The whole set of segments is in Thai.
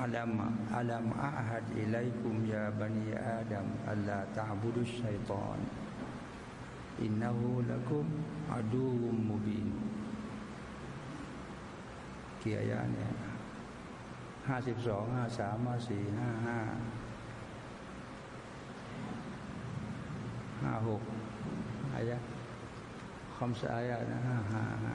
อัลัมอัลัมอาฮัดอิลัยกุมยาบันีอาดัมอัลลาตาบุดุชัยตอนอินนาหูละกุมอาดูมุมุบินเกียร์ยาเนี่ยห้าสิบสองห้าสามห้าสี่ห้าห้าห้าหกอายะคำสายะนะห้าห้าห้า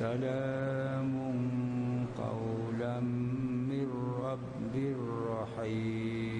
سلام قولا من رب رحيم.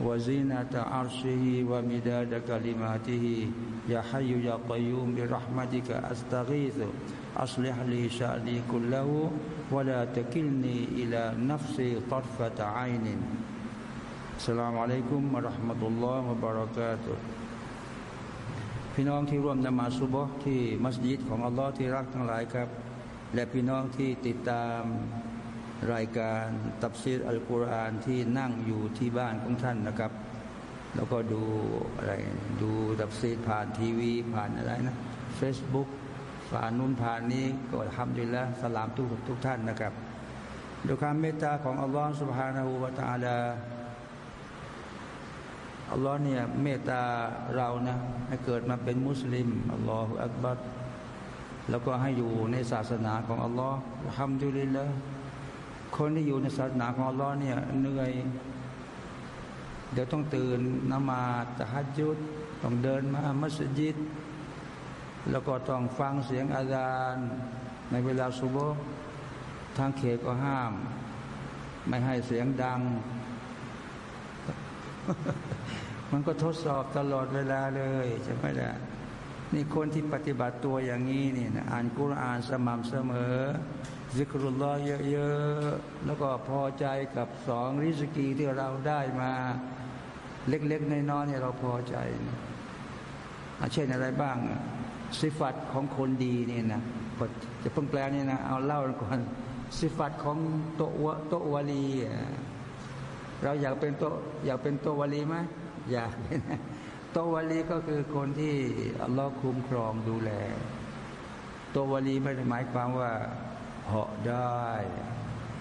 وزينة عرشه ومداد كلماته يا حي يا قيوم برحمتك أستغيث أصلح لي شأني كله ولا تكلني إلى نفسي طرفة عين السلام عليكم ورحمة الله وبركاته พี่น้องที่ร่วมนมาสุบฮ์ที่มัสยิดของอัลลอฮ์ที่รักทั้งหลายครับ และพี่น้องที่ติดตาม รายการตับซีรอัลกุรอานที่นั่งอยู่ที่บ้านของท่านนะครับ แล้วก็ดูอะไรดูตับซีรผ่านทีวี ผ่านอะไรนะ Facebook ผ่านนู้นผ่านนี้ก็ทำดีแล้วสลามทุกทุกท่านนะครับด้วยความเมตตาของอัลลอฮฺสุบฮานาหูวาตาลาอัลลอฮ์เนี่ยเมตตาเรานะให้เกิดมาเป็นมุสลิมอัลลอฮฺอักบัรแล้วก็ให้อยู่ในศาสนาของอัลลอฮ์ทำดุลิลละ คนที่อยู่ในศาสนาของอัลลอฮ์เนี่ยเหนื่อย เดี๋ยวต้องตื่นนมาตะฮัดยุดต้องเดินมามัสยิด แล้วก็ต้องฟังเสียงอาจารย์ในเวลาสุโบทางเขตก็ห้าม ไม่ให้เสียงดัง มันก็ทดสอบตลอดเวลาเลยใช่ไหมล่ะนี่คนที่ปฏิบัติตัวอย่างนี้นี่นะอ่านกุรอานสม่ำเสมอ ซิกรุลลอฮ์เยอะๆแล้วก็พอใจกับสองริสกีที่เราได้มา เล็กๆในน้อยเนี่ยเราพอใจเช่นอะไรบ้าง สิฟัตของคนดีเนี่ยนะจะเพิ่งแปลนี่นะเอาเล่าก่อนสิฟัตของโตวะโตวลีเราอยากเป็นโตอยากเป็นโตวลีไหมอยากโตวลีก็คือคนที่อัลลอฮ์คุ้มครองดูแล โตวลีไม่ได้หมายความว่า เหาะได้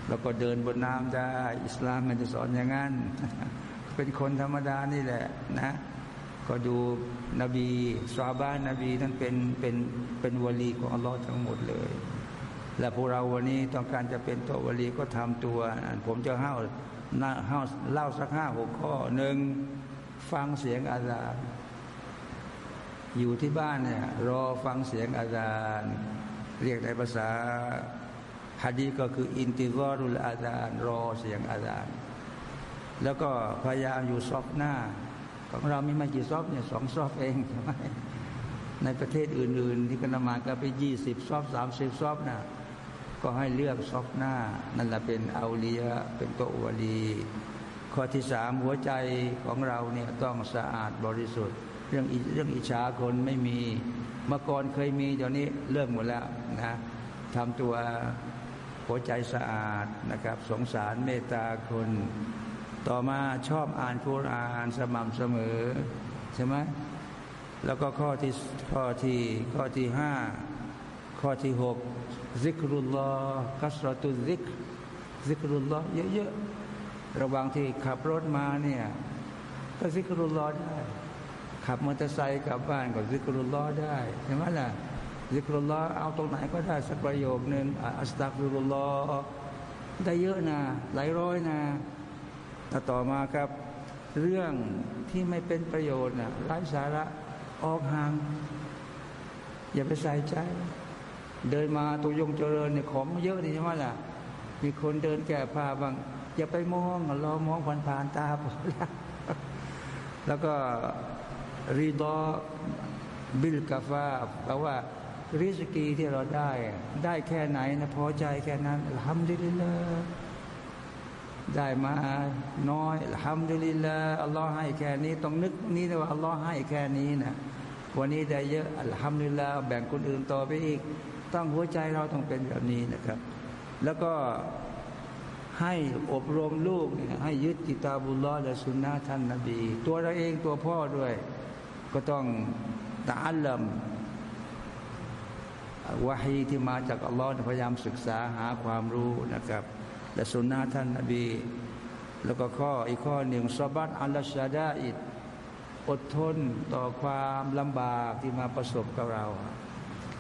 แล้วก็เดินบนน้ำได้ อิสลามมันจะสอนอย่างนั้น เป็นคนธรรมดานี่แหละนะ ก็ดูนบีสวาบ้านนบีนั้นเป็นเป็นเป็นวลีของอัลลอฮ์ทั้งหมดเลย และพวกเราวันนี้ต้องการจะเป็นตัววลีก็ทำตัว ผมจะเล่าเล่าเล่าสักห้าหกข้อหนึ่งฟังเสียงอาจารย์อยู่ที่บ้านเนี่ยรอฟังเสียงอาจารย์ เรียกในภาษา ฮะดีก็คืออินติวารุลอาจารย์รอเสียงอาจารย์แล้วก็พยายามอยู่ซอกหน้า ของเรามีไม่กี่ซอกเนี่ยสองซอกเองใช่ไหมในประเทศอื่น ๆ ที่กันมาก็ไปยี่สิบซอกสามสิบซอกนะก็ให้เลือกซอกหน้า นั่นแหละเป็นเอาเลียเป็นโตวลีข้อที่สามหัวใจของเราเนี่ยต้องสะอาดบริสุทธิ์ เรื่องเรื่องอิจฉาคนไม่มีเมื่อก่อนเคยมีเดี๋ยวนี้เลิกหมดแล้วนะทำตัว หัวใจสะอาดนะครับ สงสารเมตตาคน ต่อมาชอบอ่านคุรานสม่ำเสมอ ใช่ไหมแล้วก็ข้อที่ข้อที่ข้อที่ห้าข้อที่หกซิกรุลลอฮ์กัสรตุซิกซิกรุลลอฮ์เยอะๆระหว่างที่ขับรถมาเนี่ยก็ซิกรุลลอฮ์ได้ ขับมอเตอร์ไซค์กลับบ้านก็ซิกรุลลอฮ์ได้ใช่ไหมล่ะ ซิกรุลลอฮ์เอาตรงไหนก็ได้สักประโยคหนึ่งอัสตักรุลลอฮ์ได้เยอะนะหลายร้อยนะแล้วต่อมาครับ เรื่องที่ไม่เป็นประโยชน์นะไร้สาระออกห่าง อย่าไปใส่ใจ เดินมาตัวยงเจริญเนี่ยของเยอะดีใช่ไหมล่ะ มีคนเดินแก่ผ้าบาง อย่าไปมองรอมองผ่านผ่านตาพอแล้วแล้วก็รีดอบิลกาฟาแปลว่า ริสกีที่เราได้ ได้แค่ไหนนะพอใจแค่นั้นทำดีเลยได้มาน้อยทำดีเลยอัลลอฮ์ให้แค่นี้ ต้องนึกนี่นะว่าอัลลอฮ์ให้แค่นี้นะวันนี้ได้เยอะอัลฮัมดุลิลลาแบ่งคนอื่นต่อไปอีก ต้องหัวใจเราต้องเป็นแบบนี้นะครับ แล้วก็ให้อบรมลูกเนี่ยให้ยึดกิตาบุลลอและสุนนะท่านนบี ตัวเราเองตัวพ่อด้วย ก็ต้องตาอัลลัม วะฮีที่มาจากอัลลอฮ์พยายามศึกษาหาความรู้นะครับ และสุนนะท่านนบี แล้วก็ข้ออีกข้อหนึ่งสบัตอัลลชาดาอิดอดทนต่อความลำบากที่มาประสบกับเรา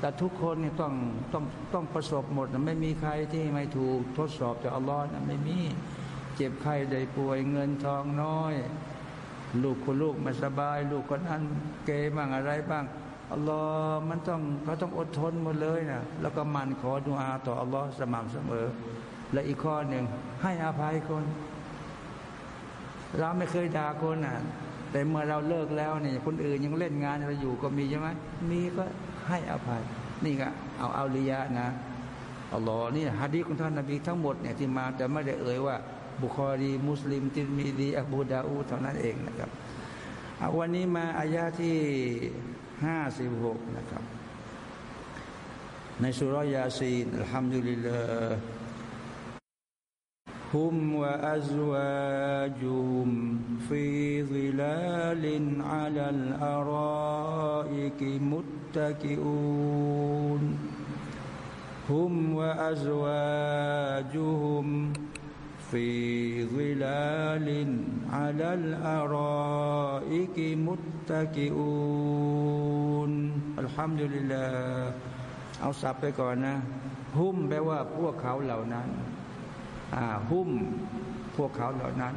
แต่ทุกคนเนี่ยต้องต้องต้องประสบหมดนะไม่มีใครที่ไม่ถูกทดสอบจากอัลลอฮ์นะไม่มี เจ็บไข้ได้ป่วยเงินทองน้อย ลูกคนลูกไม่สบาย ลูกคนนั้นเกยบ้างอะไรบ้าง อัลลอฮ์มันต้องเขาต้องอดทนหมดเลยนะแล้วก็มันขอดุอาต่ออัลลอฮ์สม่ำเสมอ และอีกข้อหนึ่งให้อภัยคน เราไม่เคยด่าคนนะแต่เมื่อเราเลิกแล้วเนี่ยคนอื่นยังเล่นงานเราอยู่ก็มีใช่ไหมมีก็ให้อภัย นี่ก็เอาเอาลียะนะอัลลอฮ์นี่ฮะดีของท่านนบีทั้งหมดเนี่ยที่มาแต่ไม่ได้เอ่ยว่า บุคอรีมุสลิมติมีดีอับูดาอูเท่านั้นเองนะครับวันนี้มาอายาที่ ห้าสิบหกนะครับ ในสุรยาซีนอัลฮัมดุลิลลาฮุมวะอัจวาจุมฟีซิลาลินอัลัลอารออิกิมุตตะกิอูนฮุมวะอัจวาจุม في ظلال على الأرائك متكئون الحمد لله เอาสับไปก่อนนะหุ้มแปลว่าพวกเขาเหล่านั้นอ่าหุ้มพวกเขาเหล่านั้น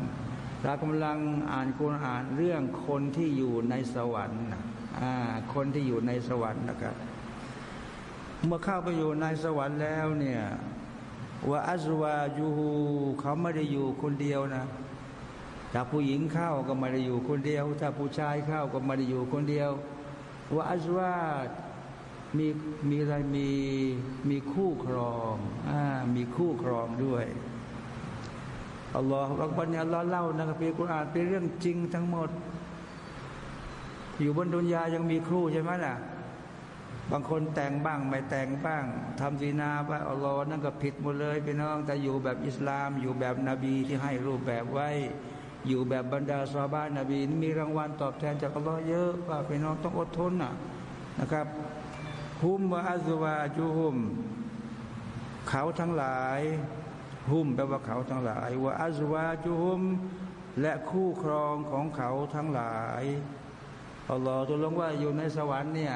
เรากำลังอ่านคุณอ่านเรื่องคนที่อยู่ในสวรรค์อ่าคนที่อยู่ในสวรรค์นะครับ เมื่อเข้าไปอยู่ในสวรรค์แล้วเนี่ย ว่าอัจวายูฮูเขาไม่ได้อยู่คนเดียวนะถ้าผู้หญิงเข้าก็ไม่ได้อยู่คนเดียว ถ้าผู้ชายเข้าก็ไม่ได้อยู่คนเดียว ว่าอัจวามีมีอะไรมีมีคู่ครองอ่ามีคู่ครองด้วยอัลลอฮฺอักบัรเนี่ยอัลลอฮ์เล่านะครับเป็นกุรอานเป็นเรื่องจริงทั้งหมด อยู่บนดุนยายังมีครูใช่ไหมล่ะ บางคนแต่งบ้างไม่แต่งบ้างทำซีนาบ้างอัลลอฮ์นั่นก็ผิดหมดเลยพี่น้องแต่อยู่แบบอิสลาม อยู่แบบนบีที่ให้รูปแบบไว้ อยู่แบบบรรดาซาบานนบีมีรางวัลตอบแทนจากอัลลอฮ์เยอะว่าพี่น้องต้องอดทนนะนะครับฮุมวะอัซวาจูฮุม เขาทั้งหลายฮุมแปลว่าเขาทั้งหลายว่าอัจวาจุฮุม และคู่ครองของเขาทั้งหลายอัลลอฮ์ตัวลงว่าอยู่ในสวรรค์เนี่ย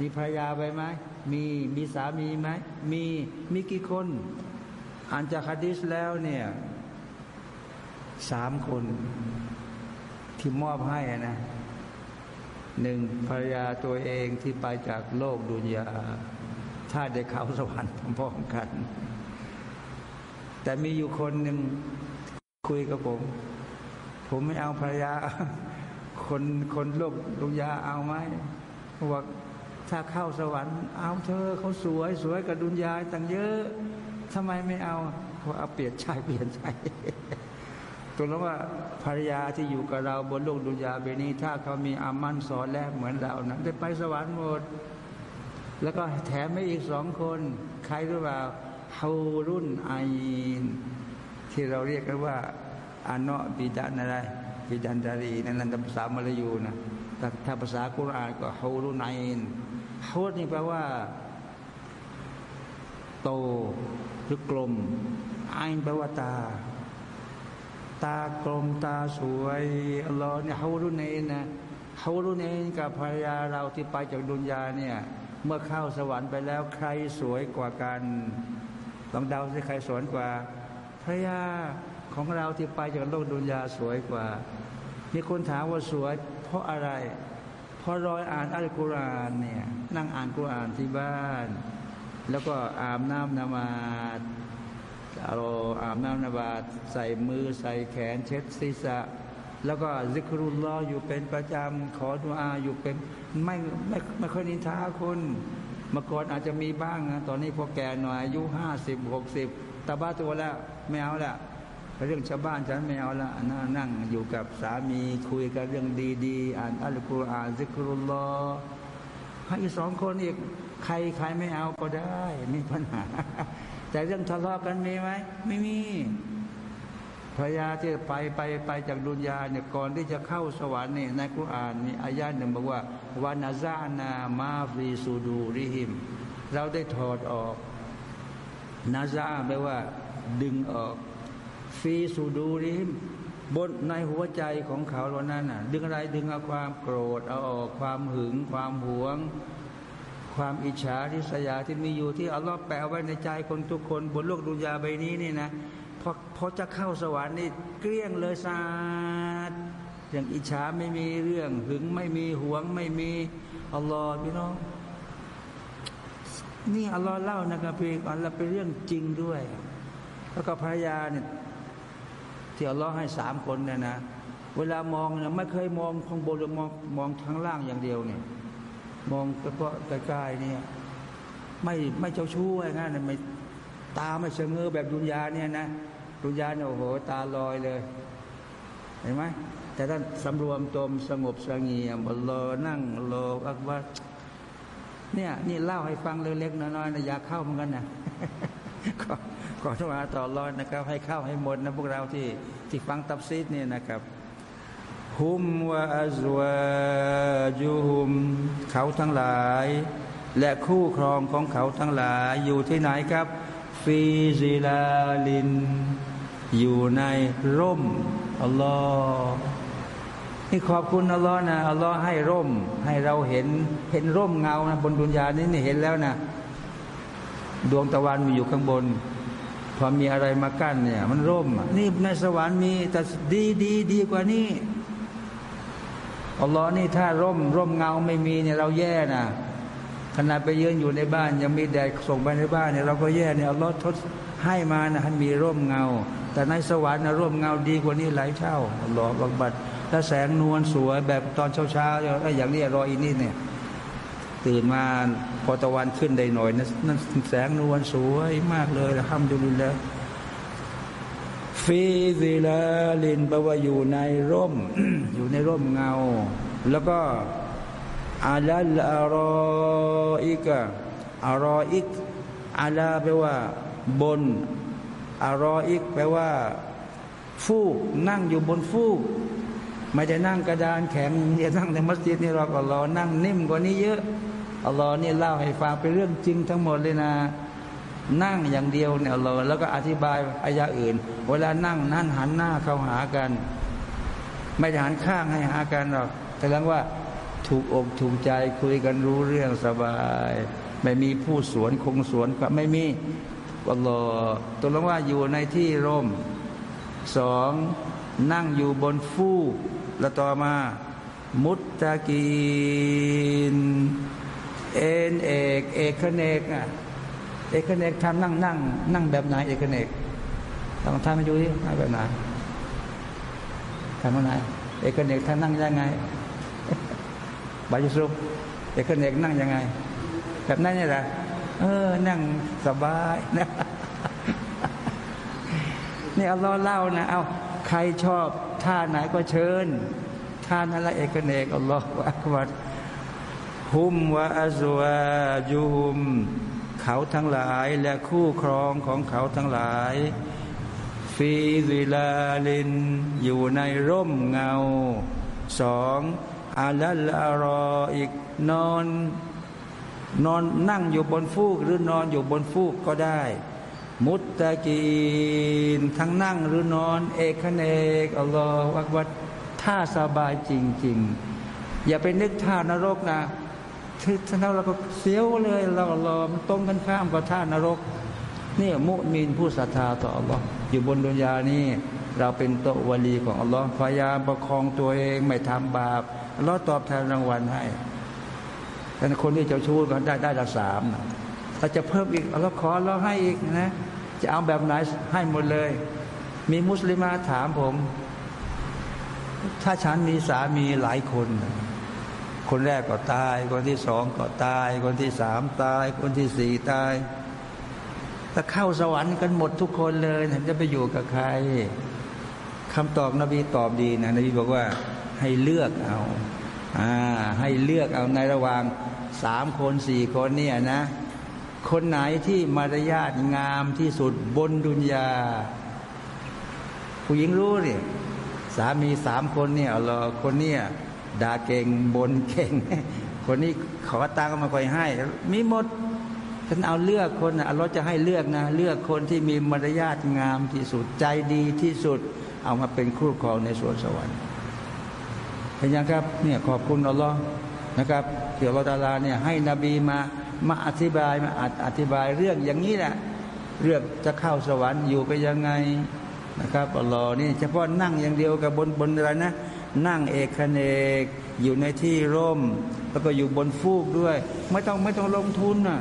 มีภรรยาไปไหมมีมีสามีไหมมีมีกี่คนอ่านจากฮะดิษแล้วเนี่ยสามคนที่มอบให้นะหนึ่งภรรยาตัวเองที่ไปจากโลกดุนยาถ้าได้เขาสวรรค์พร้อมกัน แต่มีอยู่คนหนึ่งคุยกับผม ผมไม่เอาภรรยา คนคนโลกดุนยาเอาไหมบอก ถ้าเข้าสวรรค์เอาเธอเขาสวยสวยกับดุนยายตั้งเยอะทำไมไม่เอาเขาเอาเปลี่ยนชายเปลี่ยนชายตัวนั้นว่าภรรยาที่อยู่กับเราบนโลกดุนยาเบนี้ ถ้าเขามีอามันสอนแรกเหมือนเรานะได้ไปสวรรค์หมด แล้วก็แถมไม่อีกสองคน ใครรือเปล่าฮารุนไอนที่เราเรียกกันว่าอันเนาะบิดันอะไรบิดันดารีนั่นนั่นภาษามลายูนะแต่ถ้าภาษากุรอานก็ฮารุนไอน ฮารุนี่แปลว่า โตหรือกลมไอนแปลว่าตา ตากลมตาสวยอัลลอฮ์เนี่ยฮารุนเอนนะฮารุนเอนกับภรรยาเราที่ไปจากดุนยาเนี่ย เมื่อเข้าสวรรค์ไปแล้วใครสวยกว่ากันลองเดาสิใครสวยกว่าภรรยาของเราที่ไปจากโลกดุนยาสวยกว่า มีคนถามว่าสวยเพราะอะไร พราะรอยอ่านอัลกุรอานเนี่ยนั่งอ่านกุรอานที่บ้าน แล้วก็อาบน้ำนมาดเราอาบน้ำนมาดใส่มือใส่แขนเช็ดศีรษะ แล้วก็ซิกรุลลออยู่เป็นประจำขอดุอาอยู่เป็นไม่ไม่ไม่ค่อยนินทาคนเมื่อก่อนอาจจะมีบ้างนะตอนนี้พอแก่หน่อยอายุห้าสิบหกสิบตาบ้าตัวแล้วไม่เอาละ เรื่องชาวบ้านฉันไม่เอาละนั่งนั่งอยู่กับสามีคุยกันเรื่องดีๆ อ่านอัลกุรอานซิกรุลลอให้สองคนอีกใครใครไม่เอาก็ได้ไม่ปัญหา แต่เรื่องทะเลาะกันมีไหมไม่มีพระยาที่ไปไปไปจากดุนยาเนี่ยก่อนที่จะเข้าสวรรค์เนี่ยในคุรานมีอายาหนึ่งบอกว่าวานาซานามาฟีสูดูริหิม เราได้ถอดออก นาซาแปลว่า ดึงออก ฟีสูดูริมบนในหัวใจของเขาเหล่านั้นน่ะ ดึงอะไรดึงเอาความโกรธเอาออกความหึง ความหวง ความอิจฉาทิษยาที่มีอยู่ที่อัลลอฮ์แปะไว้ในใจคนทุกคน บนโลกดุนยาใบนี้นี่นะพอพอจะเข้าสวรรค์นี่เกลี้ยงเลยสาดอย่างอิจฉาไม่มีเรื่อง หึงไม่มีหวงไม่มีอัลลอฮ์พี่น้องนี่อัลลอฮ์เล่านะครับพี่อัลลอฮ์เป็นเรื่องจริงด้วย แล้วก็ภรรยาเนี่ย ที่อัลลอฮ์ให้สามคนเนี่ยนะ เวลามองเนี่ยไม่เคยมองข้างบนหรือมองมองทางล่างอย่างเดียวเนี่ย มองเฉพาะใกล้ๆเนี่ยไม่ไม่เจ้าชู้อะไรงั้นไม่ตาไม่เชงเงอแบบดุนยาเนี่ยนะดุนยาเนี่ยโอ้โห ตาลอยเลย เห็นไหมแต่ท่านสำรวมตมสงบสงเงียมรอนั่งรออักว่าเนี่ย นี่เล่าให้ฟังเล็กๆน้อยๆนะอยากเข้าเหมือนกันนะ ขออทุกอาต่อรอดนะครับ ให้เข้าให้หมดนะพวกเราที่ที่ฟังตับซีดเนี่ยนะครับฮุมวะอัจวาจูฮุม เขาทั้งหลาย และคู่ครองของเขาทั้งหลาย อยู่ที่ไหนครับ ฟีซิลาลิน อยู่ในร่มอัลลอฮ์นี่ขอบคุณอัลลอฮ์นะอัลลอฮ์ให้ร่ม ให้เราเห็นเห็นร่มเงานะบนดุนยานี้นี่เห็นแล้วนะ ดวงตะวันมีอยู่ข้างบน พอมีอะไรมากั้นเนี่ย มันร่ม นี่ในสวรรค์มีแต่ดีดีดีกว่านี้อัลลอฮ์นี่ถ้าร่ม ร่มเงาไม่มีเนี่ยเราแย่นะขณะไปยืนอยู่ในบ้านยังมีแดดส่งไปในบ้านเนี่ยเราก็แย่เนี่ยอัลลอฮ์ทดให้มานะให้มีร่มเงา แต่ในสวรรค์นะร่มเงาดีกว่านี้หลายเท่าอัลลอฮ์บักบัดถ้าแสงนวลสวยแบบตอนเช้าๆอย่างนี้รออีนี่เนี่ย ตื่นมาพอตะวันขึ้นได้หน่อยนั่นแสงนวลสวยมากเลยทำดูดีแล้วฟีซิลาลินแปลว่าอยู่ในร่ม อยู่ในร่มเงา แล้วก็อาลัลอารออิกอารออิกอาลาแปลว่า บนอารออิกแปลว่า ฟูก นั่งอยู่บนฟูก ไม่ได้นั่งกระดานแข็งอย่านั่งในมัสยิดนี่เราก็รอนั่งนิ่มกว่านี้เยอะ อัลลอฮ์นี่เล่าให้ฟังเป็นเรื่องจริงทั้งหมดเลยนะ นั่งอย่างเดียวเนี่ยอัลลอฮ์แล้วก็อธิบายอายะอื่น เวลานั่งนั่นหันหน้าเข้าหากัน ไม่ได้หันข้างให้หากันหรอกแต่ลังว่าถูกอกถูกใจคุยกันรู้เรื่องสบาย ไม่มีผู้สวนคงสวนก็ไม่มีอัลลอฮ์ตัวลงว่าอยู่ในที่ร่มสองนั่งอยู่บนฟูกแล้วต่อมา มุตตะกีน เอ็นเอกเอกเนกอะเอกเนกทำนั่งนั่งนั่งแบบไหนเอกเนกต้องทำให้ดูดินั่งแบบไหนทำแบบไหนเอกเนกทำนั่งยังไงบายุสุเอกเนกนั่งยังไง แบบนั้นนี่แหละเออ นั่งสบายนะนี่เอัลลอเล่านะ เอาใครชอบท่าไหนก็เชิญท่านั้นละเอกเนกอัลลอฮฺอักบัด มวะอัซวาจูฮุม เขาทั้งหลายและคู่ครองของเขาทั้งหลาย ฟีซิลาลิน อยู่ในร่มเงาสองอาลัลอารออีกนอน นอนนั่งอยู่บนฟูกหรือนอนอยู่บนฟูกก็ได้ มุตตะกีน ทั้งนั่งหรือนอน เอกเนกอัลลอฮฺวักวัดท่าสบายจริง ๆ อย่าไปนึกท่านรกนะ ท่านเราก็เสียวเลย เรารอมันตรงกันข้ามกับท่านรกนี่มุมินผู้ศรัทธาต่ออัลลอฮ์อยู่บนดุนยานี่เราเป็นโตวลีของอัลลอฮ์พยายามประคองตัวเองไม่ทำบาปอัลลอฮ์ตอบแทนรางวัลให้แต่คนที่เจ้าชู้ก็ได้ได้ละสามเราจะเพิ่มอีกเราขอเราให้อีกนะ จะเอาแบบไหนให้หมดเลย มีมุสลิมาถามผม ถ้าฉันมีสามีหลายคน คนแรกก็ตาย คนที่สองก็ตาย คนที่สามตาย คนที่สี่ตายถ้าเข้าสวรรค์กันหมดทุกคนเลยจะไปอยู่กับใครคำตอบนบีตอบดีนะนบีบอกว่าให้เลือกเอาอ่าให้เลือกเอาในระหว่างสามคนสี่คนเนี่ยนะ คนไหนที่มารยาทงามที่สุดบนดุนยา ผู้หญิงรู้เนี่ยสามีสามคนเนี่ยเรอคนเนี่ย ด่าเก่งบนเก่ง คนนี้ขอตังมาคอยให้ มีหมดฉันเอาเลือกคนนะเราจะให้เลือกนะ เลือกคนที่มีมารยาทงามที่สุดใจดีที่สุด เอามาเป็นครูครองในสวนสวรรค์เห็นยังครับเนี่ยขอบคุณอัลลอฮ์นะครับเกี่ยวกับตาลาเนี่ยให้นบีมามาอธิบายมาอธิบายเรื่องอย่างนี้แหละเรื่องจะเข้าสวรรค์อยู่ไปยังไงนะครับอัลลอฮ์นี่เฉพาะนั่งอย่างเดียวกับบนบนอะไรนะ นั่งเอกเนก อยู่ในที่ร่ม แล้วก็อยู่บนฟูกด้วย ไม่ต้องไม่ต้องลงทุนนะ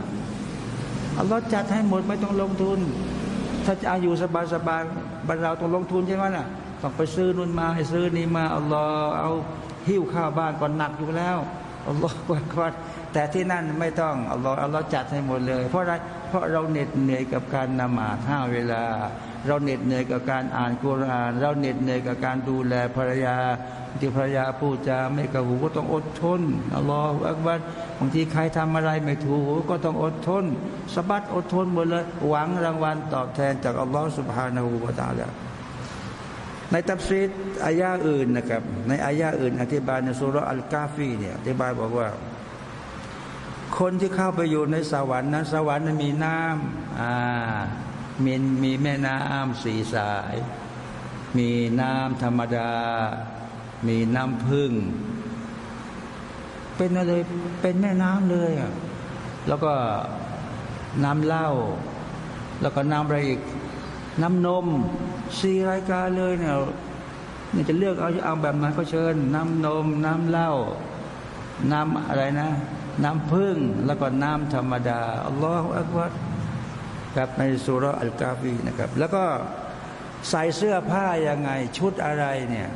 อัลลอฮ์จัดให้หมดไม่ต้องลงทุน ถ้าจะอยู่สบายสบายบรรเราต้องลงทุนใช่ไหมล่ะต้องไปซื้อนู่นมาให้ซื้อนี่มาอัลลอฮ์เอาหิ้วข้าวบ้านก่อนหนักอยู่แล้วอัลลอฮ์ว่าแต่ที่นั่นไม่ต้องอัลลอฮ์อัลลอฮ์จัดให้หมดเลย เพราะอะไรเพราะเราเหน็ดเหนื่อยกับการนมาห้าเวลา เราเหน็ดเหนื่อยกับการอ่านกุราน เราเหน็ดเหนื่อยกับการดูแลภรรยา ที่ภรรยาพูดจาไม่กระหูก็ต้องอดทนอัลลอฮฺอักบัรบางทีใครทำอะไรไม่ถูกก็ต้องอดทนสบัดอดทนหมดเลยหวังรางวัลตอบแทนจากอัลลอฮฺสุบฮานาหูวาตาละในตับซีดอายาอื่นนะครับ ในอายาอื่น อธิบายในสุรอัลกาฟีเนี่ยอธิบายบอกว่า คนที่เข้าไปอยู่ในสวรรค์นั้น สวรรค์นั้นมีน้ำอ่ามีมีแม่น้ำสีสาย มีน้ำธรรมดา มีน้ำพึ่ง เป็นอะไรเป็นแม่น้ำเลยอะแล้วก็น้ำเหล้าแล้วก็น้ำอะไรอีก น้ำนมสี่รายการเลยเนี่ยนี่จะเลือกเอาเอาแบบไหนก็เชิญ น้ำนม น้ำเหล้าน้ำอะไรนะ น้ำพึ่งแล้วก็น้ำธรรมดาอัลลอฮฺอักบัรครับในสุรอัลกาฟีนะครับ แล้วก็ใส่เสื้อผ้ายังไง ชุดอะไรเนี่ย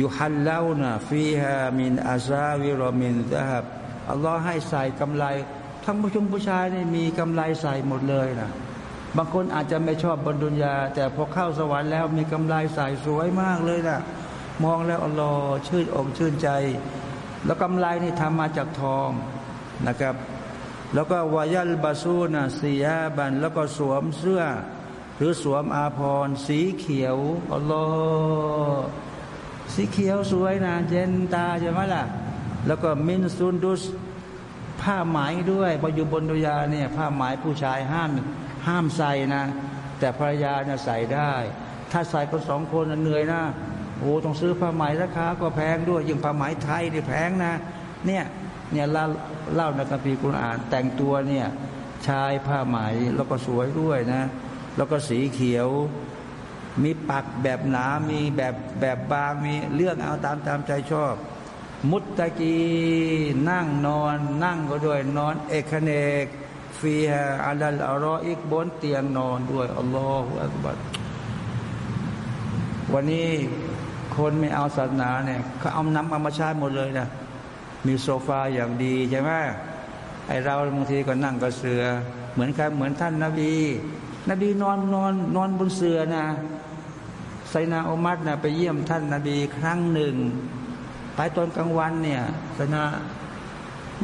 ยู่ฮัลเลานะฟีฮามินอาซาวิรมินดะฮับอัลลอฮ์ให้ใส่กำไลทั้งผู้ชมผู้ชายนี่มีกำไลใส่หมดเลยนะบางคนอาจจะไม่ชอบบนดุนยา แต่พอเข้าสวรรค์แล้วมีกำไลใส่สวยมากเลยนะมองแล้วอัลลอฮ์ชื่นอกชื่นใจ แล้วกำไลนี่ทำมาจากทองนะครับ แล้วก็วายัลบาซูนะสียาบัน แล้วก็สวมเสื้อ หรือสวมอาภรณ์สีเขียวอัลลอฮ์ สีเขียวสวยนะเจนตาใช่ไหมล่ะ แล้วก็มินซุนดุสผ้าไหมด้วยพออยู่บนดุยาเนี่ยผ้าไหมผู้ชายห้ามห้ามใส่นะ แต่ภรรยาเนี่ยใส่ได้ ถ้าใส่คนสองคนเหนื่อยนะโอ้ต้องซื้อผ้าไหมราคาก็แพงด้วยยิ่งผ้าไหมไทยนี่แพงนะ เนี่ยเนี่ยเล่าเล่าในคัมภีร์กุณอ่าน แต่งตัวเนี่ยชายผ้าไหมแล้วก็สวยด้วยนะ แล้วก็สีเขียว มีปักแบบหนา มีแบบแบบบาง มีเลือกเอาตามตามใจชอบ มุตตะกีนั่งนอน นั่งก็ด้วยนอน เอกเนกฟีฮาอัลลอรออีกบนเตียงนอนด้วยอัลลอฮฺอักบัดวันนี้คนไม่เอาศาสนาเนี่ยเขาเอาน้ำเอามชาใช้หมดเลยนะมีโซฟาอย่างดีใช่ไหมไอเราบางทีก็นั่งกับเสือ เหมือนกันเหมือนท่านนาบี นบีนอนนอนนอนบนเสือนะไซนาอุมัดนะไปเยี่ยมท่านนาบีครั้งหนึ่ง ไปตอนกลางวันเนี่ยไซนา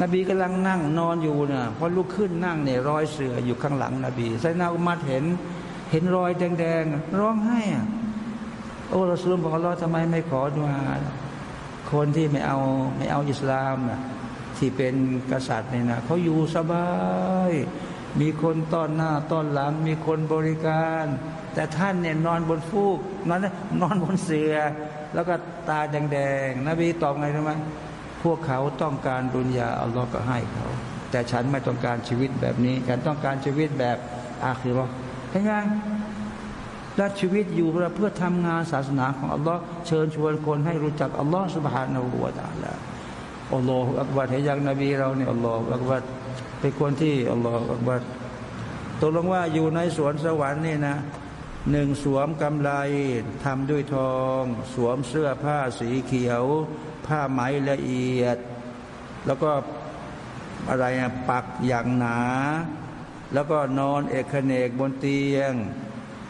นบีกำลังนั่งนอนอยู่นะพอลุกขึ้นนั่งเนี่ยรอยเสืออยู่ข้างหลังนบีไซนาอุมัดเห็น เห็นรอยแดงๆร้องไห้อะโอ้เราสุลบอกเราทำไมไม่ขอดุอาคนที่ไม่เอาไม่เอาอิสลามนะที่เป็นกษัตริย์เนี่ยนะเขาอยู่สบาย มีคนต้อนหน้าต้อนหลัง มีคนบริการ แต่ท่านเนี่ยนอนบนฟูกนอนนอนบนเสือ แล้วก็ตาแดงๆนบีตอบไงรู้ไหมพวกเขาต้องการดุนยาอัลลอฮ์ก็ให้เขา แต่ฉันไม่ต้องการชีวิตแบบนี้ ฉันต้องการชีวิตแบบอาคิรอเห็นยังและชีวิตอยู่เพื่อทำงานศาสนาของอัลลอฮ์เชิญชวนคนให้รู้จักอัลลอฮ์สุบฮานาอูวาตาละอัลลอฮฺอักบัดเห็นยังนบีเราเนี่ยอัลลอฮฺอักบัด เป็นคนที่อัลลอฮฺอักบัดตกลงว่าอยู่ในสวนสวรรค์นี่นะหนึ่งสวมกำไลทำด้วยทอง สวมเสื้อผ้าสีเขียว ผ้าไหมละเอียด แล้วก็อะไรนะปักอย่างหนา แล้วก็นอนเอกเนกบนเตียง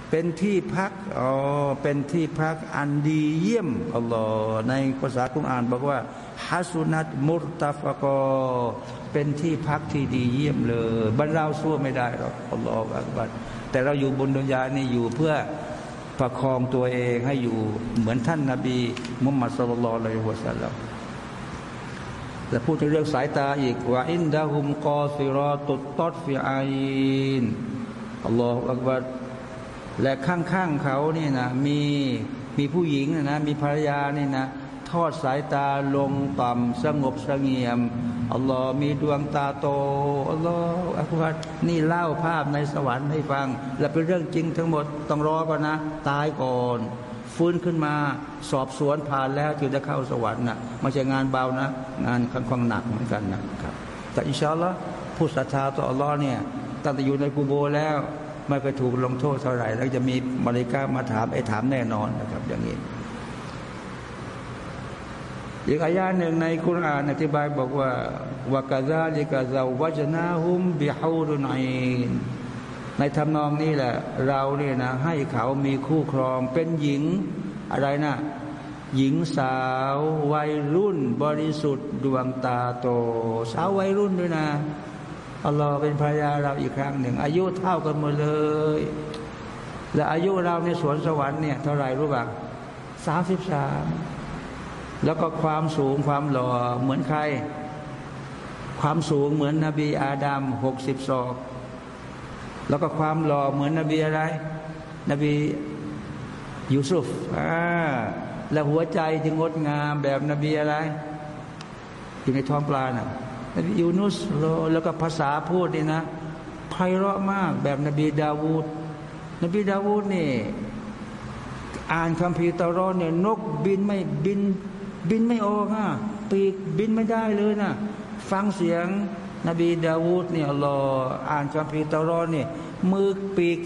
เป็นที่พักอ๋อเป็นที่พักอันดีเยี่ยมอัลลอฮ์ในภาษาคุรอานบอกว่าฮัสุนัตมุรตาฟกอ เป็นที่พักที่ดีเยี่ยมเลยบรรเราสู้ไม่ได้หรอกอัลลอฮ์อักบัดแต่เราอยู่บนดุนยานี่อยู่เพื่อประคองตัวเองให้อยู่เหมือนท่านนาบีมุฮัมมัดสุลลัลอะลัยฮิวะสัลลัมแต่พูดถึงเรื่องสายตาอีกว่าอินดาฮุมกอซิรอตุตตอดฟิอัยนอัลลอฮฺอักบัดและข้างๆเขานี่นะมีมีผู้หญิงนะนะมีภรรยานี่นะทอดสายตาลงต่ำสงบสงเงียม อัลลอฮ์มีดวงตาโตอัลลอฮ์อักบัดนี่เล่าภาพในสวรรค์ให้ฟัง และเป็นเรื่องจริงทั้งหมดต้องรอก่อนนะ ตายก่อน ฟื้นขึ้นมาสอบสวนผ่านแล้วจึงจะเข้าสวรรค์นะไม่ใช่งานเบานะ งานค่อนข้างหนักเหมือนกันนะครับ แต่อิชาอัลลอฮ์ผู้ศรัทธาต่ออัลลอฮ์เนี่ยตั้งแต่อยู่ในกูโบแล้วไม่ไปถูกลงโทษเท่าไหร่ แล้วจะมีบริการมาถามไอ้ถามแน่นอนนะครับ อย่างนี้ อีกอายาหนึ่งในคุรานอธิบายบอกว่าวากาซาลิกาซาวจนาฮุมบิฮูรุนัยในทำนองนี้แหละ เราเนี่ยนะ ให้เขามีคู่ครองเป็นหญิงอะไรนะหญิงสาววัยรุ่น บริสุทธิ์ดวงตาโต สาววัยรุ่นด้วยนะอัลลอฮ์เป็นภรรยาเราอีกครั้งหนึ่ง อายุเท่ากันหมดเลย และอายุเราในสวนสวรรค์เนี่ยเท่าไรรู้บ้างสามสิบสาม แล้วก็ความสูงความหล่อเหมือนใคร ความสูงเหมือนนบีอาดัมหกสิบศอก แล้วก็ความหล่อเหมือนนบีอะไร นบียูซุฟอ่าและหัวใจที่งดงามแบบนบีอะไร อยู่ในท้องปลานะ่ะนบียูนุสแล้วก็ภาษาพูดนี่นะเพเราะมากแบบนบีดาวูดนบีดาวูดนี่ อ่านคัมภีร์ตารอนเนี่ยนกบินไม่บิน บินไม่ออกอะปีกบินไม่ได้เลยนะฟังเสียงนบีดาวูดเนี่ยรออ่านคัมภีร์ตารอนเนี่ยมือปีก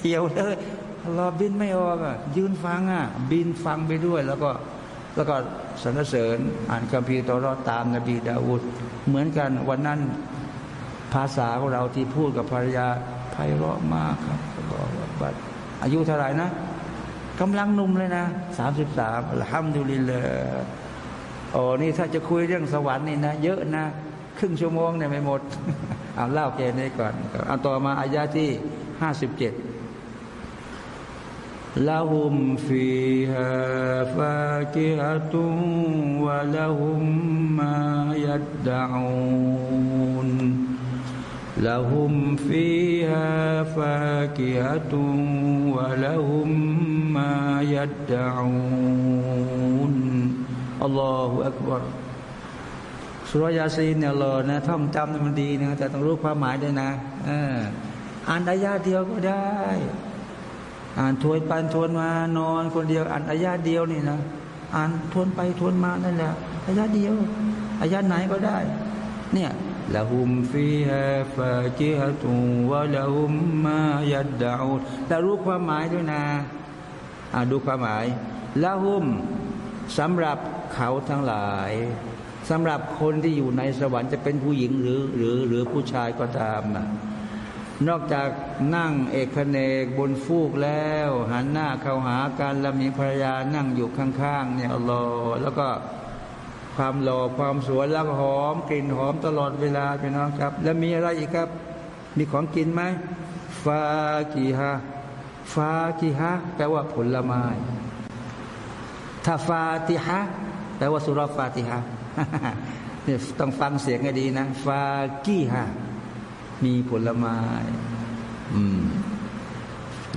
เหี่ยวเลยรอบินไม่ออกอะยืนฟังอะบินฟังไปด้วย แล้วก็แล้วก็สรรเสริญอ่านคัมภีร์ตารอตามนบีดาวูดเหมือนกันวันนั้นภาษาของเราที่พูดกับภรรยาไพเราะมากครับบอบัดอายุเท่าไหร่นะ กำลังนุ่มเลยนะสามสิบสามห้ามดูลิลโอ้นี่ถ้าจะคุยเรื่องสวรรค์นี่นะ เยอะนะ ครึ่งชั่วโมงเนี่ยไม่หมดเอาเล่าแกนี้ก่อนเอาต่อมาอายาที่ห้าสิบเจ็ดละหุมฟีฮาฟากิฮะตุวะละหุมมายัดดะอูน لهم فيها فاكهة ولهم ما يدعون الله أكبر สุรยาซีนเนี่ยรอนะท่องจำมันดีนะแต่ต้องรู้ความหมายด้วยนะอ่านอายาเดียวก็ได้ อ่านทวนปันทวนมานอนคนเดียว อ่านอายาเดียวนี่นะอ่านทวนไปทวนมานั่นแหละอายาเดียวอายาไหนก็ได้ เนี่ย ละหุมฟีฮาฟาจิฮะตุวะละหุมมยัดดาอูแต่รู้ความหมายด้วยนะอ่าดูความหมายละหุมสำหรับเขาทั้งหลายสำหรับคนที่อยู่ในสวรรค์จะเป็นผู้หญิงหรือหรือหรือผู้ชายก็ตามนะนอกจากนั่งเอกเนกบนฟูกแล้ว หันหน้าเข้าหากันแล้วมีภรรยานั่งอยู่ข้างๆเนี่ยอัลลอฮ์แล้วก็ ความหล่อความสวยแล้วหอม กลิ่นหอมตลอดเวลาพี่น้องครับ แล้วมีอะไรอีกครับ มีของกินไหมฟากีฮะฟากีฮะแปลว่าผลไม้ถ้าฟาติฮะแปลว่าสุรฟาติฮะเนี่ยต้องฟังเสียงให้ดีนะ ฟากีฮะมีผลไม้ อืม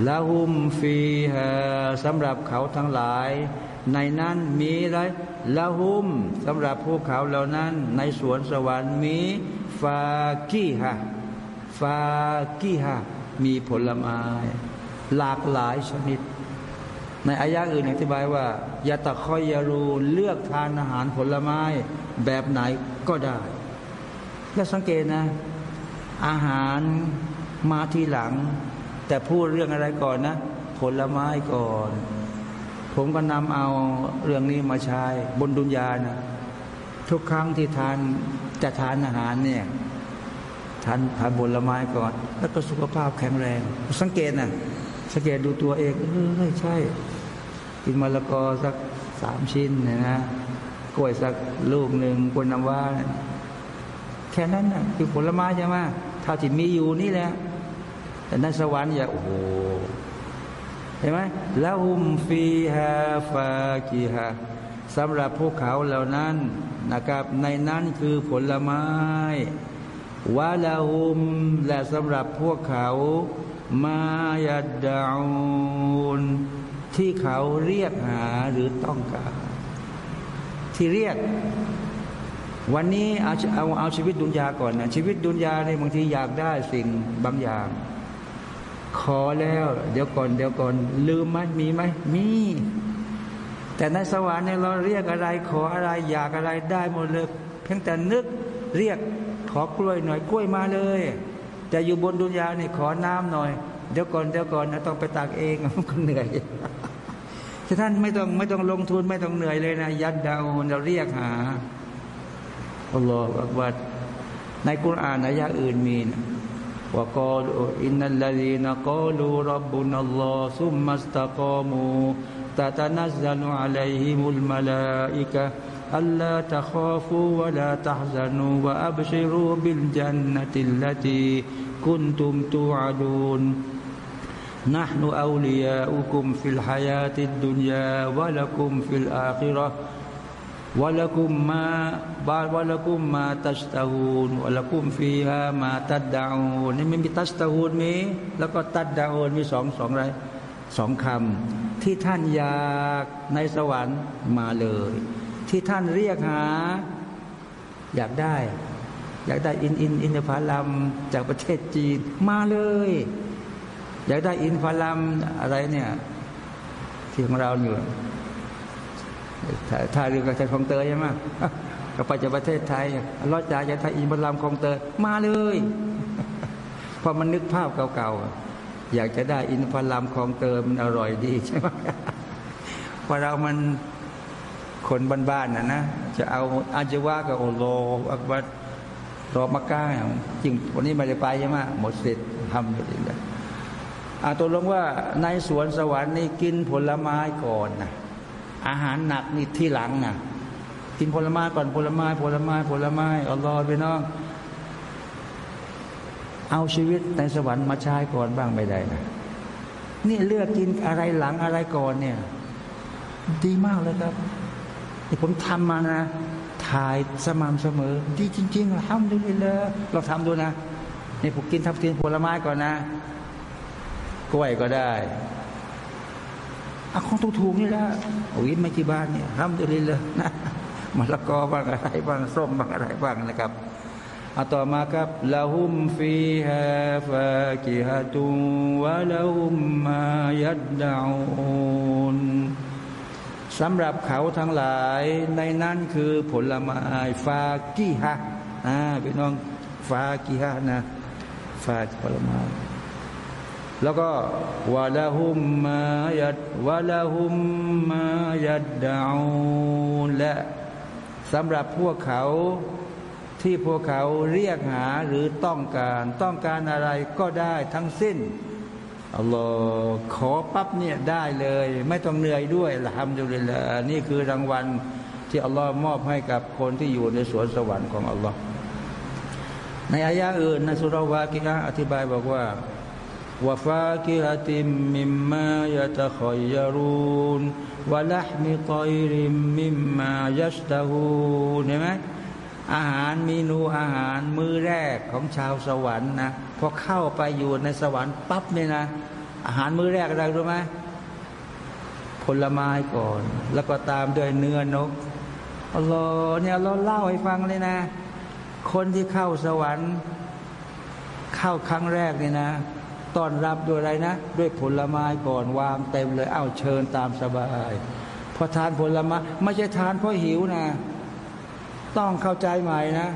ละหุมฟีฮะสำหรับเขาทั้งหลาย ในนั้นมีอะไรละหุมสำหรับพวกเขาเหล่านั้น ในสวนสวรรค์มีฟากีฮะฟากีฮะมีผลไม้หลากหลายชนิด ในอายะอื่นอธิบายว่ายาตะคอยยารูเลือกทานอาหารผลไม้แบบไหนก็ได้ แล้วสังเกตนะ อาหารมาทีหลัง แต่พูดเรื่องอะไรก่อนนะ ผลไม้ก่อน ผมก็นำเอาเรื่องนี้มาใช้บนดุนยานะทุกครั้งที่ทานจะทานอาหารเนี่ยทานทานผลไม้ก่อน แล้วก็สุขภาพแข็งแรง สังเกตนะสังเกตดูตัวเองเออใช่ กินมะละกอสักสามชิ้นนี่ยนะกล้วยสักลูกหนึ่งกล้วยน้ำว้าแค่นั้นนะคือผลไม้ใช่ไหมเท่าที่มีอยู่นี่แหละแต่ในสวรรค์อย่าโอ้โห เห็นไหมละหุมฟีฮาฟากีฮาสำหรับพวกเขาเหล่านั้นนะครับในนั้นคือผลไม้วาละหุมและสำหรับพวกเขามายาดาอูนที่เขาเรียกหาหรือต้องการ ที่เรียก วันนี้เอาเอาเอาชีวิตดุนยาก่อนนะชีวิตดุนยาในบางทีอยากได้สิ่งบางอย่าง ขอแล้ว เดี๋ยวก่อนเดี๋ยวก่อน ลืมไหมมีไหมมี แต่ในสวรรค์เนี่ยเราเรียกอะไร ขออะไรอยากอะไรได้หมดเลยเพียงแต่นึกเรียกขอกล้วยหน่อยกล้วยมาเลย แต่อยู่บนดุนยาเนี่ยขอน้ำหน่อย เดี๋ยวก่อนเดี๋ยวก่อนนะต้องไปตักเองมันก็เหนื่อยท่านไม่ต้องไม่ต้องลงทุนไม่ต้องเหนื่อยเลยนะ ยัดดาวเราเรียกหาอัลลอฮฺอักบัดในกุรอานอายะอื่นมีนะ وقالوا إن الذين قالوا ربنا الله ثم استقاموا تتنزل عليهم الملائكة ألا تخافوا ولا تحزنوا وأبشروا بالجنة التي كنتم توعدون. نحن أولياؤكم في الحياة الدنيا ولكم في الآخرة. ولكم ما ول ولكم ما تشتهون ولكم فيها ما تدعونนี่มันมีتشتهونมีแล้วก็تدعونมีสองสองอะไรสองคำที่ท่านอยากในสวรรค์มาเลย ที่ท่านเรียกหา อยากได้ อยากได้อินอินอินทผลัมจากประเทศจีนมาเลย อยากได้อินทผลัมอะไรเนี่ยที่ของเราอยู่ ถ้าเรือกับชายคลองเตยใช่ไหมก็ไปจากประเทศไทยรอดจากจะไทยอินทผลัมคลองเตยมาเลยพอมันนึกภาพเก่าๆ อยากจะได้อินทผลัมคลองเตยมันอร่อยดีใช่ไหมพอเรามันคนบ้านๆนะนะ จะเอาอาจว่ากับโอโลอักบัตรอมาก้าจริงวันนี้ไม่ได้ไปใช่ไหมหมดสิทธิ์ทำอยู่ดีเลยอาตัวลงว่าในสวนสวรรค์นี่กินผลไม้ก่อนนะ อาหารหนักนี่ที่หลังนะกินผลไม้ก่อนผลไม้ผลไม้ผลไม้อัลลอฮ์ไปน้องเอาชีวิตในสวรรค์มาใช้ก่อนบ้างไม่ได้นะนี่เลือกกินอะไรหลังอะไรก่อนเนี่ย ดีมากเลยครับที่ผมทำมานะถ่ายสม่ำเสมอ ดีจริงๆเราทำดูเลยเราทำดูนะนี่ผมกินทับทิมผลไม้ก่อนนะ กล้วยก็ได้ อาของถูกๆนี่แหละโอ้ยไม่กี่บ้านเนี่ยทำดูเลยนะมะละกอบ้างอะไรบ้างส้มบ้างอะไรบ้างนะครับอาต่อมาครับละหุมฟีฮาฟากิฮะตุวะละหุมมายัดดาอุนสำหรับเขาทั้งหลายในนั้นคือผลไม้ฟากิฮะอ่าพี่น้องฟากิฮะนะฟาผลไม้ แล้วก็วะละหุมมายัดวะละหุมมายัดดาอุนและสำหรับพวกเขาที่พวกเขาเรียกหาหรือต้องการต้องการอะไรก็ได้ทั้งสิ้นอัลลอฮ์ขอปั๊บเนี่ยได้เลย ไม่ต้องเหนื่อยด้วยละฮัมดุลิลละนี่คือรางวัลที่อัลลอฮ์มอบให้กับคนที่อยู่ในสวนสวรรค์ของอัลลอฮ์ในอายะอื่นในสุรวากิกะอธิบายบอกว่า วาฟากิฮติมมิมมายะตะขอยรูนวะลัฮมิตอยริมมิมมายัสตาฮูนเห็นไหมอาหารเมนูอาหารมื้อแรกของชาวสวรรค์นะพอเข้าไปอยู่ในสวรรค์ปั๊บเนี่ยนะ อาหารมื้อแรกอะไรรู้ไหมผลไม้ก่อน แล้วก็ตามด้วยเนื้อนกอัลลอฮ์เนี่ยเราเล่าให้ฟังเลยนะ คนที่เข้าสวรรค์ เข้าครั้งแรกเนี่ยนะ ต้อนรับด้วยอะไรนะ ด้วยผลไม้ก่อนวางเต็มเลยเอ้าเชิญตามสบายพอทานผลไม้ไม่ใช่ทานเพราะหิวนะ ต้องเข้าใจใหม่นะ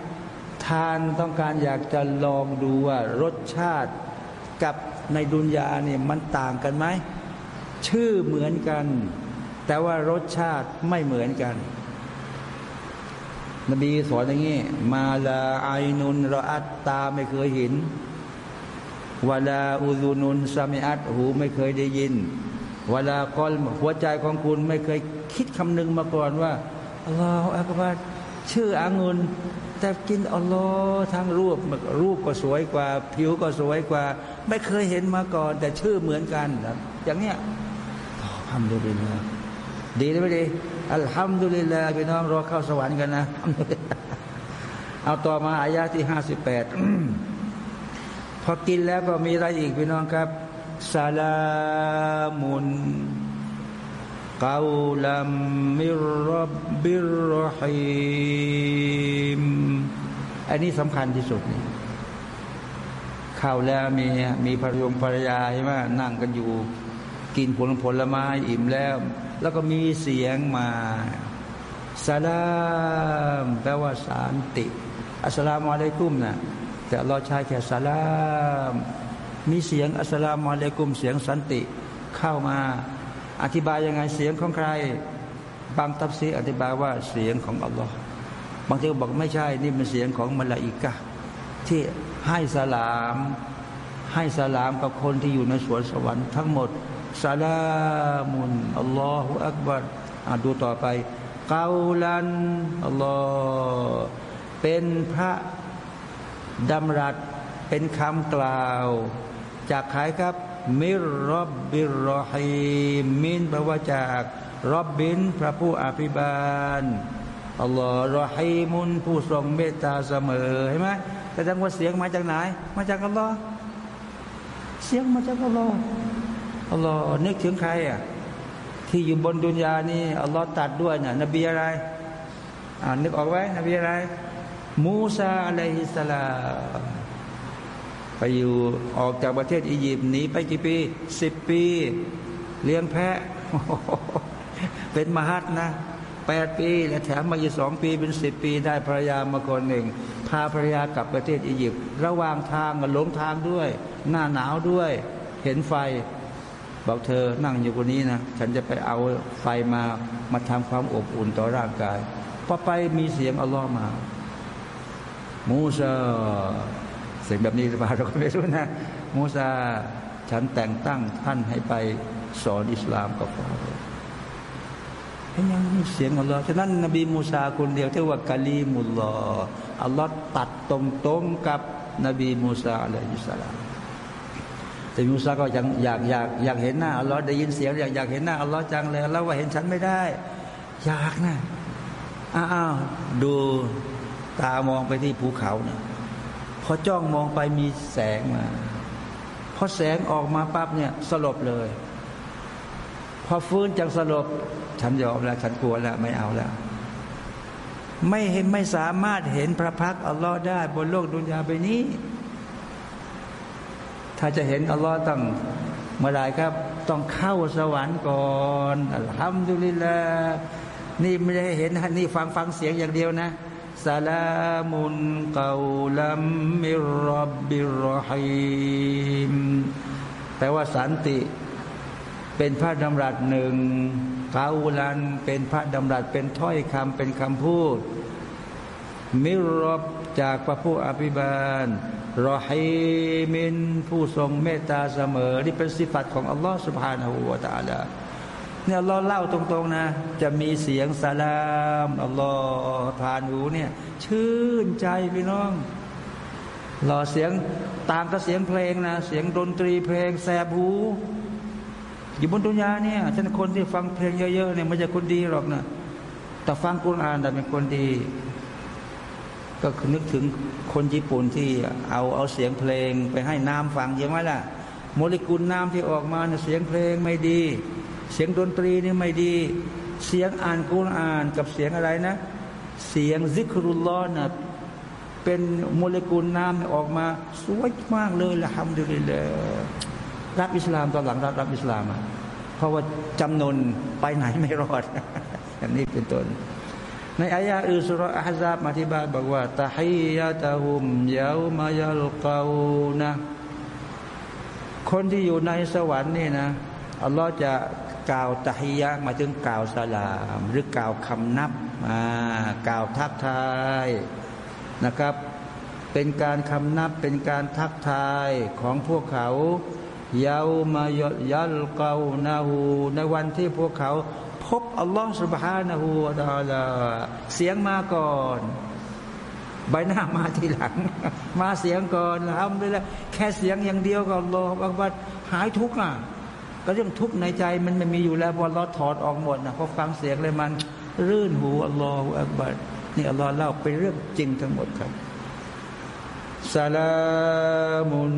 ทานต้องการอยากจะลองดูว่ารสชาติกับในดุนยาเนี่ยมันต่างกันไหมชื่อเหมือนกัน แต่ว่ารสชาติไม่เหมือนกัน นบีสอนอย่างนี้ มาลาไอนุนรอัตตาไม่เคยเห็น วลาอุลูนุนซามิอัตหูไม่เคยได้ยิน เวลากอลหัวใจของคุณไม่เคยคิดคำนึงมาก่อนว่าอัลลอฮฺอักบารชื่ออางุนแต่กินอัลลอฮ์ทั้งรูปรูปก็สวยกว่า ผิวก็สวยกว่า ไม่เคยเห็นมาก่อน แต่ชื่อเหมือนกันอย่างเนี้ยทำดูดีนะดีหรือไม่ดีอัลฮัมดุลิลลาห์พี่น้องรอเข้าสวรรค์กันนะเอาต่อมาอายาที่ห้าสิบแปด พอกินแล้วก็มีอะไรอีกพี่น้องครับซาลามุนกาวลัมมิรับบิรฮิมอันนี้สำคัญที่สุดนี่เข้าแล้วมีมีภรรยงภรรยาใช่ไหมนั่งกันอยู่ กินผลผลไม้อิ่มแล้ว แล้วก็มีเสียงมาสลามแปลว่าสารติ อัสลามอะลัยกุมนะ แต่เราใช้แค่สลามมีเสียงอัสลามุอะลัยกุมเสียงสันติเข้ามา อธิบายยังไงเสียงของใคร บางตับซีอธิบายว่าเสียงของอัลลอฮ์บางทีบอกไม่ใช่ นี่เป็นเสียงของมลาอิกะที่ให้สลาม ให้สลามกับคนที่อยู่ในสวนสวรรค์ทั้งหมดสลามุนอัลลอฮฺอักบัรดูต่อไปเกาลันอัลลอฮ์เป็นพระ ดำรัสเป็นคำกล่าว จากใครครับ มิรับบิรอฮีมินแปลว่าจากรับบินพระผู้อภิบาลอัลลอฮ์รอฮีมุนผู้ทรงเมตตาเสมอเห็นไหมแต่ดังว่าเสียงมาจากไหน มาจากอัลลอฮ์เสียงมาจากอัลลอฮ์อัลลอฮ์นึกถึงใครอะที่อยู่บนดุนยานี่อัลลอฮ์ตัดด้วยเนี่ยนบีอะไรอ่านึกออกไว้นบีอะไร มูซาอะลัยฮิสลาไปอยู่ออกจากประเทศอียิปต์หนีไปกี่ปีสิบปี เลี้ยงแพะ เป็นมหัดนะแปดปี และแถมมาอีกสองปีเป็นสิบปีได้ภรรยามาคนหนึ่ง พาภรรยากลับประเทศอียิปต์ระหว่างทางก็หลงทางด้วย หน้าหนาวด้วย เห็นไฟ บอกเธอนั่งอยู่คนนี้นะ ฉันจะไปเอาไฟมามาทำความอบอุ่นต่อร่างกายพอไปมีเสียงอัลลอฮ์มา มูซาเสียงแบบนี้หรือเปล่าเราก็ไม่รู้นะ มูซาฉันแต่งตั้งท่านให้ไปสอนอิสลามกับเราเห็นยังมีเสียงอัลลอฮ์ฉะนั้นนบีมูซาคนเดียวที่ว่ากะลีมุลลออัลลอฮ์ตัดตรงๆกับนบีมูซาอะลัยฮิสสลามแต่มูซาก็ยังอยากอยากอยากเห็นหน้าอัลลอฮ์ได้ยินเสียงอยากอยากเห็นหน้าอัลลอฮ์จังเลยแล้วว่าเห็นฉันไม่ได้ อยากนะอ้าวดู ตามองไปที่ภูเขาเนี่ยพอจ้องมองไปมีแสงมาพอแสงออกมาปั๊บเนี่ยสลบเลย พอฟื้นจากสลบ ฉันยอมแล้วฉันกลัวแล้วไม่เอาแล้ว ไม่เห็นไม่สามารถเห็นพระพักอัลลอฮ์ได้บนโลกดุนยาใบนี้ ถ้าจะเห็นอัลลอฮ์ต้องเมื่อไรครับ ต้องเข้าสวรรค์ก่อนอัลฮัมดุลิลลาห์นี่ไม่ได้เห็นนี่ฟังฟังเสียงอย่างเดียวนะ สลามุนกาลัมมิรับบิรฮิมแปลว่าสันติ เป็นพระดำรัสหนึ่งกาลันเป็นพระดำรัสเป็นถ้อยคำเป็นคำพูด มิรบจากพระผู้อภิบาลรอฮีมินผู้ทรงเมตตาเสมอ นี่เป็นสิฟัตของอัลลอฮฺสุบฮานาหูวาตาลา เนี่ยเราเล่าตรงๆนะ จะมีเสียงสลามอัลลอฮ์ผ่านหูเนี่ย ชื่นใจพี่น้องรอเสียงตางกับเสียงเพลงนะ เสียงดนตรีเพลงแสบหูอยู่บนดุนยาเนี่ยฉันคนที่ฟังเพลงเยอะๆเนี่ยไม่ใช่คนดีหรอกนะแต่ฟังกุรอานแต่เป็นคนดี ก็นึกถึงคนญี่ปุ่นที่เอาเอาเสียงเพลงไปให้น้ำฟังยังไงล่ะ โมเลกุลน้ำที่ออกมาเนี่ยเสียงเพลงไม่ดี เสียงดนตรีนี่ไม่ดี เสียงอ่านกุรอานกับเสียงอะไรนะ เสียงซิกรุลลอนะเป็นโมเลกุลน้ำออกมา สวยมากเลยละฮัมดุลิลลรับอิสลามตอนหลังรับรับอิสลามอะเพราะว่าจำนวนไปไหนไม่รอดอย่างนี้เป็นต้นในอายะอุสุรอาฮซาบมาที่บานบอกว่าตาฮียะตาหุมยาวมายัลกานะ คนที่อยู่ในสวรรค์นี่นะ อัลลอฮ์จะ กล่าวตะฮิยะมาถึงกล่าวสลาม หรือกล่าวคำนับกล่าวทักทายนะครับ เป็นการคำนับเป็นการทักทายของพวกเขาเยาวมายยัลเกานาหูในวันที่พวกเขา พบอัลลอฮฺสุบฮานะฮูตาลาเสียงมาก่อน ใบหน้ามาทีหลัง มาเสียงก่อนทำไปแล้วแค่เสียงอย่างเดียวก็อัลลอบักบัดหายทุกข์อะ ก็เรื่องทุกข์ในใจมันไม่มีอยู่แล้วพอเราถอดออกหมดนะพอฟังเสียงเลยมัน รื่นหูอัลลอฮฺอักบัดนี่อัลลอฮ์เล่าเป็นเรื่องจริงทั้งหมดครับสลามุน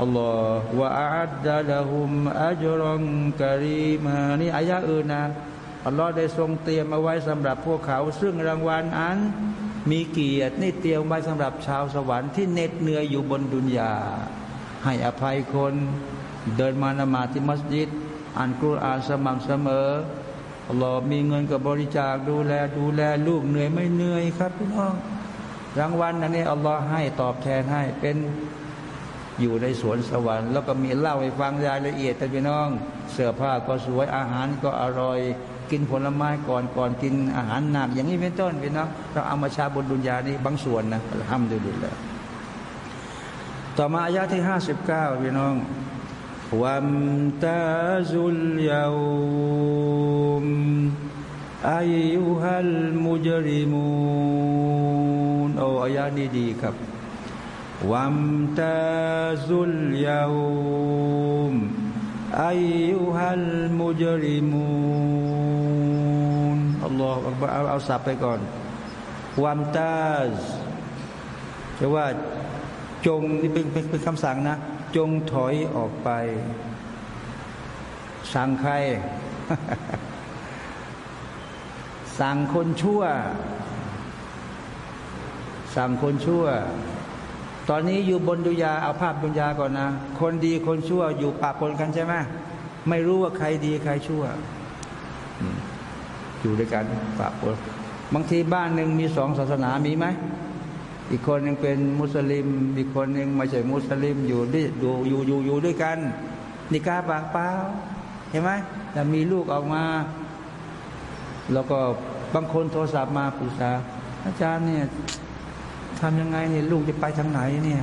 อัลลอฮฺว่าอัดดะละหุมอัจรังกะรีมานี่อายะอื่นนะอัลลอฮ์ได้ทรงเตรียมเอาไว้สำหรับพวกเขา ซึ่งรางวัลอันมีเกียรตินี่เตรียมไว้สำหรับชาวสวรรค์ที่เหน็ดเหนื่อยอยู่บนดุนยาให้อภัยคน เดินมานมาที่มัสยิดอ่านกุรอานสม่ำเสมออัลลอฮ์มีเงินกับบริจาคดูแลดูแลลูกเหนื่อยไม่เหนื่อยครับพี่น้องรางวัลอันนี้อัลลอฮ์ให้ตอบแทนให้เป็นอยู่ในสวนสวรรค์แล้วก็มีเล่าให้ฟังรายละเอียดแต่พี่น้อง เสื้อผ้าก็สวยอาหารก็อร่อย กินผลไม้ก่อนก่อนกินอาหารหนัก อย่างนี้เป็นต้นพี่น้องเราเอามาชาบนดุนยานี้บางส่วนนะทำดูดูแลต่อมาอายะที่ห้าสิบเก้าพี่น้อง وامتازوا اليوم أيها المجرمون โอ้อายานี้ดีครับวัมตาซุลยาอุมอายุฮัลมุจริมูนอัลลอฮฺเอาเอาสับไปก่อนวัมตาซจะว่า จงนี่เป็นเป็นคำสั่งนะ จงถอยออกไป สั่งใคร สั่งคนชั่ว สั่งคนชั่ว ตอนนี้อยู่บนดุยาเอาภาพดุยาก่อนนะ คนดีคนชั่วอยู่ปะปนกันใช่ไหมไม่รู้ว่าใครดีใครชั่ว อยู่ด้วยกันปะปนบางทีบ้านหนึ่งมีสองศาสนามีไหม อีกคนหนึ่งเป็นมุสลิม อีกคนหนึ่งไม่ใช่มุสลิมอยู่ด้วยอยู่อยู่อยู่อยู่ด้วยกัน นิกาปากเปล่าเห็นไหมแต่มีลูกออกมา แล้วก็บางคนโทรศัพท์มาปรึกษาอาจารย์เนี่ยทำยังไงเนี่ยลูกจะไปทางไหนเนี่ย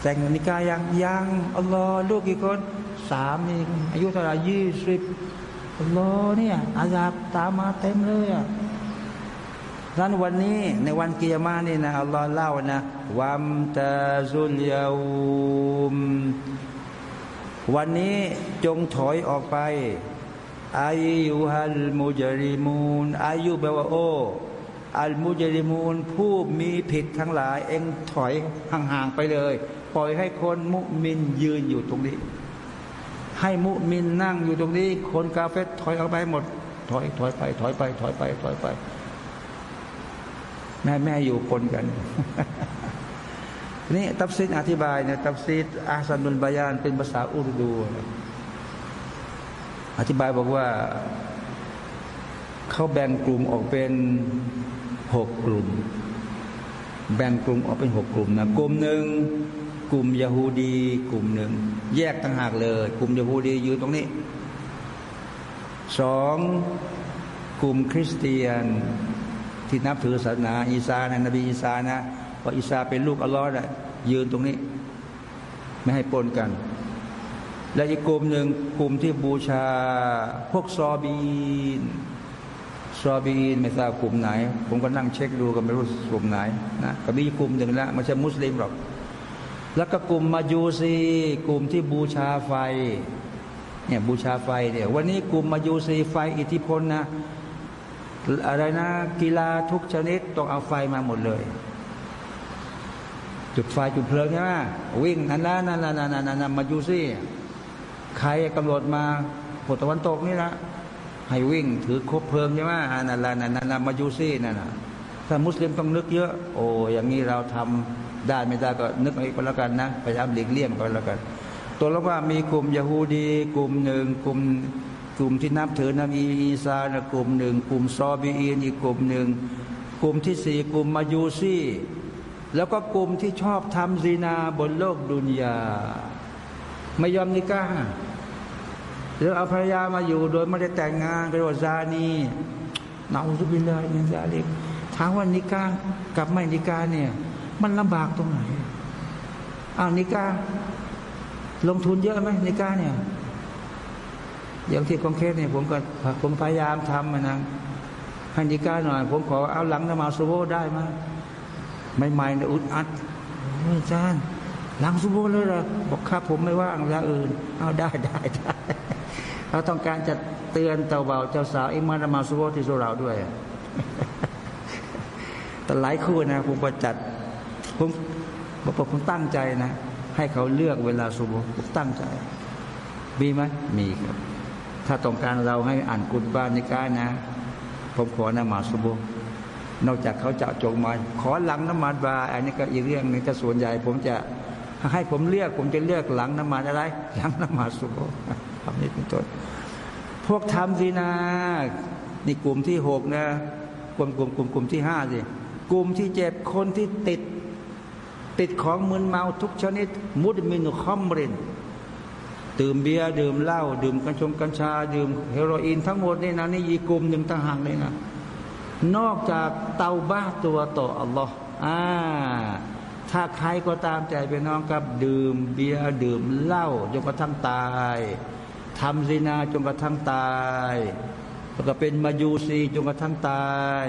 แต่งนิกายังยังอัลลอฮ์ลูกกี่คนสามเองอายุเท่าไหร่ยี่สิบอัลลอฮ์เนี่ยอาญาตามมาเต็มเลยอะ นั้นวันนี้ในวันกิยามานี่นะอัลลอฮ์เล่านะวัมตาซุลยาอุมวันนี้จงถอยออกไปอายุฮัลมุจริมูนอายุแปลว่าโออัลมุจริมูนผู้มีผิดทั้งหลาย เองถอยห่างๆไปเลย ปล่อยให้คนมุมินยืนอยู่ตรงนี้ ให้มุมินนั่งอยู่ตรงนี้ คนกาเฟตถอยออกไปหมด ถอยถอยไป ถอยไป ถอยไปถอยไป แม่แม่อยู่ปนกันนี่ตับซีดอธิบายเนี่ยตับซีดอาสันุลบายานเป็นภาษาอุรดู อธิบายบอกว่าเขาแบ่งกลุ่มออกเป็นหกกลุ่ม แบ่งกลุ่มออกเป็นหกกลุ่มนะกลุ่มหนึ่งกลุ่มยาฮูดีกลุ่มหนึ่งแยกต่างหากเลย กลุ่มยาฮูดีอยู่ตรงนี้สองกลุ่มคริสเตียน ที่นับถือศาสนาอีสานะนบีอีสานะพราะอิสาเป็นลูกอัลลอฮ์นะยืนตรงนี้ ไม่ให้ปนกัน และอีกกลุ่มหนึ่งกลุ่มที่บูชาพวกซอบีนซอบีนไม่ทราบกลุ่มไหน ผมก็นั่งเช็คดูก็ไม่รู้กลุ่มไหนนะก็มีกลุ่มหนึ่งแล้วไม่ใช่มุสลิมหรอก แล้วก็กลุ่มมายูซีกลุ่มที่บูชาไฟเนี่ยบูชาไฟเนี่ยวันนี้กลุ่มมายูซีไฟอิทธิพลนะ อะไรนะ กีฬาทุกชนิดต้องเอาไฟมาหมดเลย จุดไฟจุดเพลิงใช่ไหมวิ่งนั่นละนั่นละนั่นนั่นมายูซี่ใครกำหนดมาผลตะวันตกนี่ละให้วิ่งถือคบเพลิงใช่ไหมนั่นละนั่นนั่นมายูซี่นั่นนะถ้ามุสลิมต้องนึกเยอะ โอ้อย่างนี้เราทำได้ไม่ได้ก็นึกอีกแล้วกันนะพยายามหลีกเลี่ยงก็แล้วกัน ตัวแล้วว่ามีกลุ่มยาฮูดี กลุ่มหนึ่งกลุ่ม กลุ่มที่นับถือนบีอีสานะกลุ่มหนึ่ง กลุ่มซอบีอีนอีกกลุ่มหนึ่ง กลุ่มที่สี่กลุ่มมายูซี่ แล้วก็กลุ่มที่ชอบทำซีนาบนโลกดุนยา ไม่ยอมนิก้าหรือเอาภรรยามาอยู่โดยไม่ได้แต่งงานเป็นวซานีนาอุสุบิลเลยมินซาลิกถามว่านิกากับไม่นิกาเนี่ย มันลำบากตรงไหนอ้าวนิกาลงทุนเยอะไหมนิกาเนี่ย อย่างที่กองเคสเนี่ยผมก็ผมพยายามทำนะให้นิกาหน่อย ผมขอเอาหลังนมาสุโบได้ไหมไม่ไม่เนี่ยอุดอัดอาจารย์หลังสุโบเลยเหรอบอกครับผมไม่ว่างอย่าอื่น เอาได้ได้ได้เราต้องการจะเตือนเต่าเบาเจ้าสาวอิมานมาสุโบที่สุราด้วยแต่หลายคู่นะผมประจัดผมบอกผมตั้งใจนะ ให้เขาเลือกเวลาสุโบผมตั้งใจ มีไหมมีครับ ถ้าต้องการเราให้อ่านกุฎบานในกานะ ผมขอนมาสุโบนอกจากเขาจะจงมา ขอหลังน้ำมันบาอันนี้ก็อีกเรื่องหนึ่งแต่ส่วนใหญ่ผมจะให้ผมเลือก ผมจะเลือกหลังน้ำมันอะไร หลังน้ำมันสุโบทำนี้เป็นต้นพวกทำสินานี่กลุ่มที่หกนะกลุ่มกลุ่มกลุ่มกลุ่มที่ห้าสิกลุ่มที่เจ็ดคนที่ติด ติดของมึนเมาทุกชนิด มุดมินุคอมริน ดื่มเบียร์ดื่มเหล้าดื่มกัญชงกัญชา ดื่มเฮโรอีนทั้งหมดนี่นะนี่อีกกลุ่มหนึ่งต่างหากเลยนะนอกจากเตาบ้าตัวต่ออัลลอฮ์อ่าถ้าใครก็ตามใจไปน้องกับดื่มเบียร์ดื่มเหล้าจนกระทั่งตายทำซินาจนกระทั่งตายแล้วก็เป็นมายูซีจนกระทั่งตาย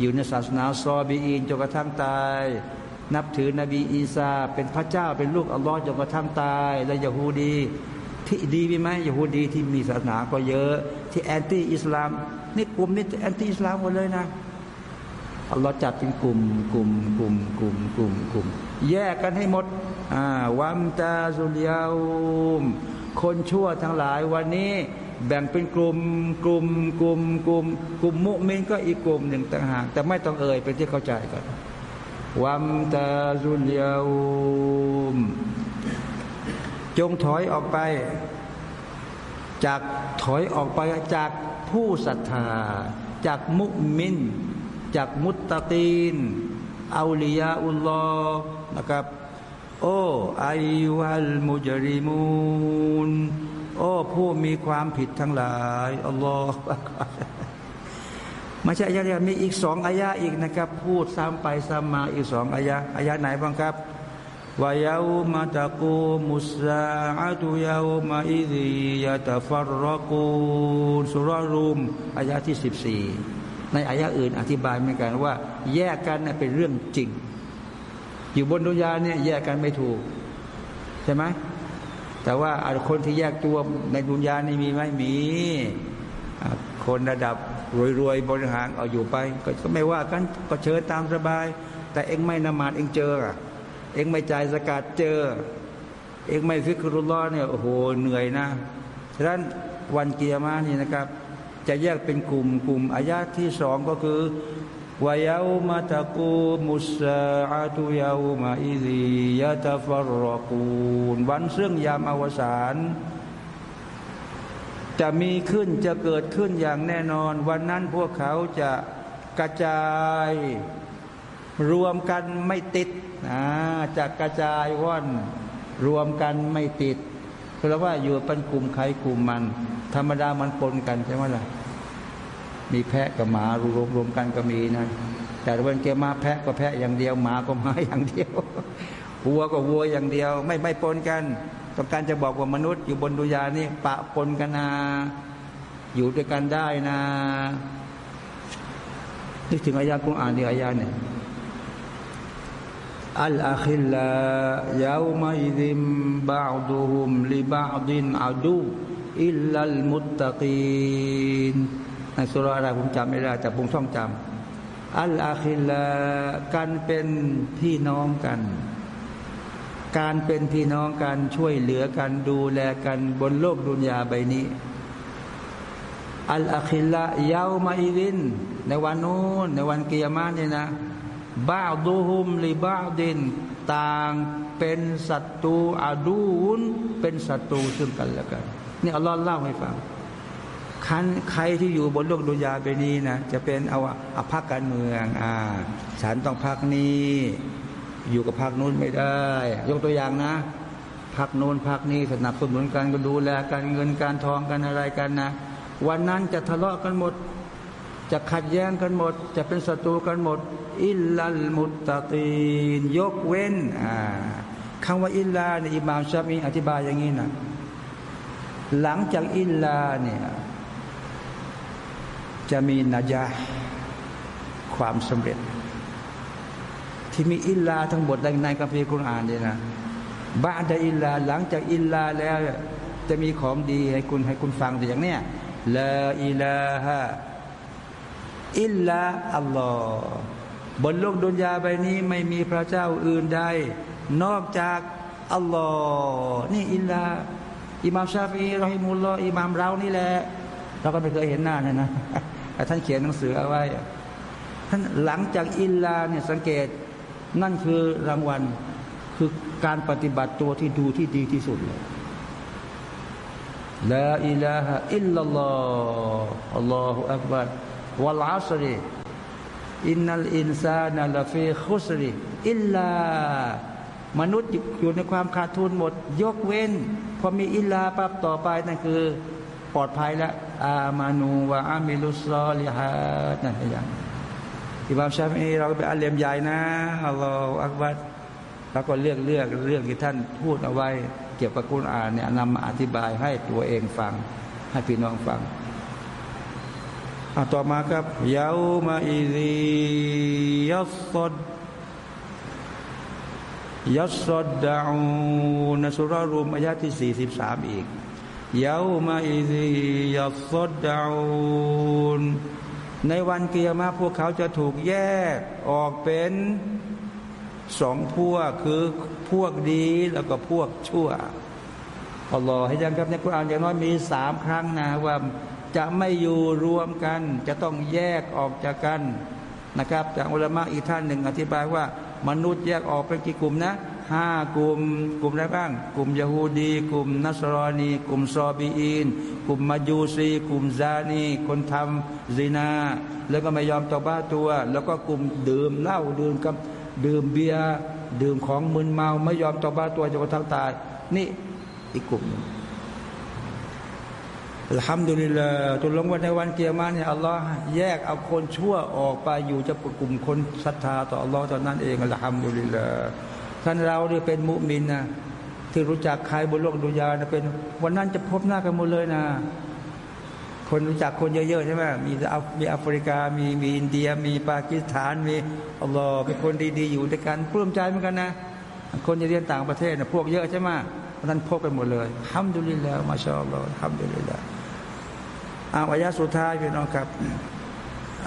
อยู่ในศาสนาซอบีอินจนกระทั่งตาย นับถือนบีอีสาเป็นพระเจ้าเป็นลูกอัลลอฮ์จนกระทั่งตาย และยาฮูดี ที่ดีไหมยาฮูดีที่มีศาสนาก็เยอะ ที่แอนตี้อิสลามนี่กลุ่มนี้แอนตี้อิสลามหมดเลยนะอัลลอฮ์จัดเป็นกลุ่มกลุ่มกลุ่มกลุ่มกลุ่มกลุ่ม แยกกันให้หมดอ่าวัมตาซุลยาอมคนชั่วทั้งหลายวันนี้แบ่งเป็นกลุ่มกลุ่มกลุ่มกลุ่มกลุ่มมุมินก็อีกกลุ่มหนึ่งต่างหากแต่ไม่ต้องเอ่ยเป็นที่เข้าใจกัน วัมตาซุลยาอุมจงถอยออกไป จากถอยออกไปจากผู้ศรัทธา จากมุมิน จากมุตตะกีนอาลียาอุลลอฮ์นะครับ โอ้อายุฮัลมุจริมูนโอ้ผู้มีความผิดทั้งหลายอัลลอฮ์ ไม่ใช่อายะเดียวมีอีกสองอายะอีกนะครับ พูดซ้ำไปซ้ำมาอีกสองอายะอายะไหนบ้างครับวายามาตะกูมุสาอัตุยามาอิดียาตฟารรกูสุรารุมอายะที่สิบสี่ในอายะอื่นอธิบายเหมือนกันว่า แยกกันเป็นเรื่องจริง อยู่บนดุนยาเนี่ยแยกกันไม่ถูก ใช่ไหมแต่ว่าคนที่แยกตัวในดุนยานี่มีไหมมี คนระดับ รวยๆบริหารเอาอยู่ไป ก็ไม่ว่ากันก็เชิญตามสบาย แต่เองไม่นมาดเองเจอ เองไม่จ่ายสกัดเจอ เองไม่ฟิกรุลล้อเนี่ยโอ้โหเหนื่อยนะฉะนั้นวันเกียร์มานี่นะครับ จะแยกเป็นกลุ่มกลุ่มอายาที่สองก็คือวายาวมาตะกูมุสอาตุยาวมาอิดียะตาฟรรกูนวันซึ่งยามอวสาน จะมีขึ้นจะเกิดขึ้นอย่างแน่นอน วันนั้นพวกเขาจะกระจายรวมกันไม่ติดะจะกระจายว่อนรวมกันไม่ติดเพราะว่าอยู่เป็นกลุ่มใครกลุ่มมัน ธรรมดามันปนกันใช่ไหมล่ะมีแพะกับหมารวมรวมกันก็มีนะแต่วันเกี่ยมาแพะก็แพะอย่างเดียวหมาก็หมาอย่างเดียววัวก็วัวอย่างเดียว ไม่ไม่ปนกัน ต้องการจะบอกว่ามนุษย์อยู่บนดุยานี่ปะปนกันนา อยู่ด้วยกันได้นะนึกถึงอายากุณอ่านดีอายาเนี่ยอัลอาคิลลายาวมาอิดิมบาดุฮุมลิบาดินอาดูอิลลัลมุตตะกีนในสุราอะไรผมจำไม่ได้แต่ผมท่องจำอัลอาคิลลาการเป็นพี่น้องกัน การเป็นพี่น้องกันช่วยเหลือกันดูแลกันบนโลกดุนยาใบนี้ อัลอาคิละยาวมาอีวิน ในวันนู้นในวันกิยามานเนี่ยนะบ้าดูฮุมลีบ้าดิน ต่างเป็นศัตรูอาดูนเป็นศัตรูซึ่งกันและกันนี่อัลลอฮ์เล่าให้ฟังคันใครที่อยู่บนโลกดุนยาใบนี้นะจะเป็นเอาอภักการเมืองอ่าฉันต้องพักนี้ อยู่กับพักนู้นไม่ได้ ยกตัวอย่างนะพักนู้นพักนี้สนับสนุนกันก็ดูแลกันเงินการทองกันอะไรกันนะ วันนั้นจะทะเลาะกันหมด จะขัดแย้งกันหมด จะเป็นศัตรูกันหมด อิลลัลมุตตะกีน ยกเว้นอ่าคำว่าอิลลาในอิมามชามีอธิบายอย่างนี้นะหลังจากอิลลาเนี่ยจะมีนาจาความสำเร็จ ที่มีإلاทั้งหมดในคัมภีร์คุรานเนี่ยนะبعد إلاหลังจากإلاแล้วจะมีของดีให้คุณให้คุณฟังอย่างเนี้ยلا إله إلا اللهบนโลกدنياใบนี้ไม่มีพระเจ้าอื่นใดนอกจากอัลลอฮ์นี่إلاอิมามชาฟีرحمه اللهอิมามเรานี่แหละเราก็ไม่เคยเห็นหน้าเนี่ยนะท่านเขียนหนังสือเอาไว้ท่านหลังจากإلاเนี่ยสังเกต นั่นคือรางวัลคือการปฏิบัติตัวที่ดูที่ดีที่สุดเลยلا إله إلا الله الله أكبر والعصر إن الإنسان لفي خسر إلاมนุษย์อยู่ในความขาดทุนหมด ยกเว้น พอมีอิลลาปั๊บต่อไปนั่นคือ ปลอดภัยแล้วอามานูวะอามิลุสซอลิฮะนั่นเอย่าง อิบามชาฟีเราเป็นอาเลมใหญ่นะอัลลอฮฺอักบัดแล้วก็เลือกเลือกเรื่องที่ท่านพูดเอาไว้ เกี่ยวกับกุณอ่านเนี่ยนำมาอธิบายให้ตัวเองฟัง ให้พี่น้องฟังต่อมาครับยาวมาอิซียัสดยัสดดาอูนสุรารุมอายะที่สี่สิบสามอีกยาวมาอิซียัสดดาอูน ในวันเกียร์มาพวกเขาจะถูกแยกออกเป็นสองพวกคือพวกดีแล้วก็พวกชั่วอัลลอฮ์ให้ยังครับในคุรานอย่างน้อยมีสามครั้งนะว่าจะไม่อยู่รวมกัน จะต้องแยกออกจากกันนะครับ จากอุลามะอีกท่านหนึ่งอธิบายว่ามนุษย์แยกออกเป็นกี่กลุ่มนะ ห้ากลุ่ม กลุ่มอะไรบ้าง กลุ่มยะฮูดี กลุ่มนัสรอนี กลุ่มซอบีอินกลุ่มมาจูซี กลุ่มซานี คนทำซีนา แล้วก็ไม่ยอมต่อบ้าตัว แล้วก็กลุ่มดื่มเหล้าดื่มกับดื่มเบียร์ดื่มของมึนเมาไม่ยอมต่อบ้าตัวจนกระทั่งตาย นี่อีกกลุ่มอัลฮัมดุลิลลาห์ตุลงวันในวันเกียรมาเนี่ยอัลลอฮ์แยกเอาคนชั่วออกไปอยู่จะกลุ่มคนศรัทธาต่ออัลลอฮ์ตอนนั้นเองอัลฮัมดุลิลลาห์ ท่านเราเนี่ยเป็นมุมินนะที่รู้จักใครบนโลกดุยานะเป็นวันนั้นจะพบหน้ากันหมดเลยนะ คนรู้จักคนเยอะๆใช่ไหมมีมีแอฟริกา มีมีอินเดีย มีปากีสถานมีอัลลอฮ์เป็นคนดีๆอยู่ด้วยกันปลื้มใจเหมือนกันนะ คนจะเรียนต่างประเทศนะพวกเยอะใช่ไหมวันนั้นพบกันหมดเลยฮัมดุลิลลาห์มาชอัลลอฮ์ฮัมดุลิลลาห์อายะสุดท้ายพี่น้องครับ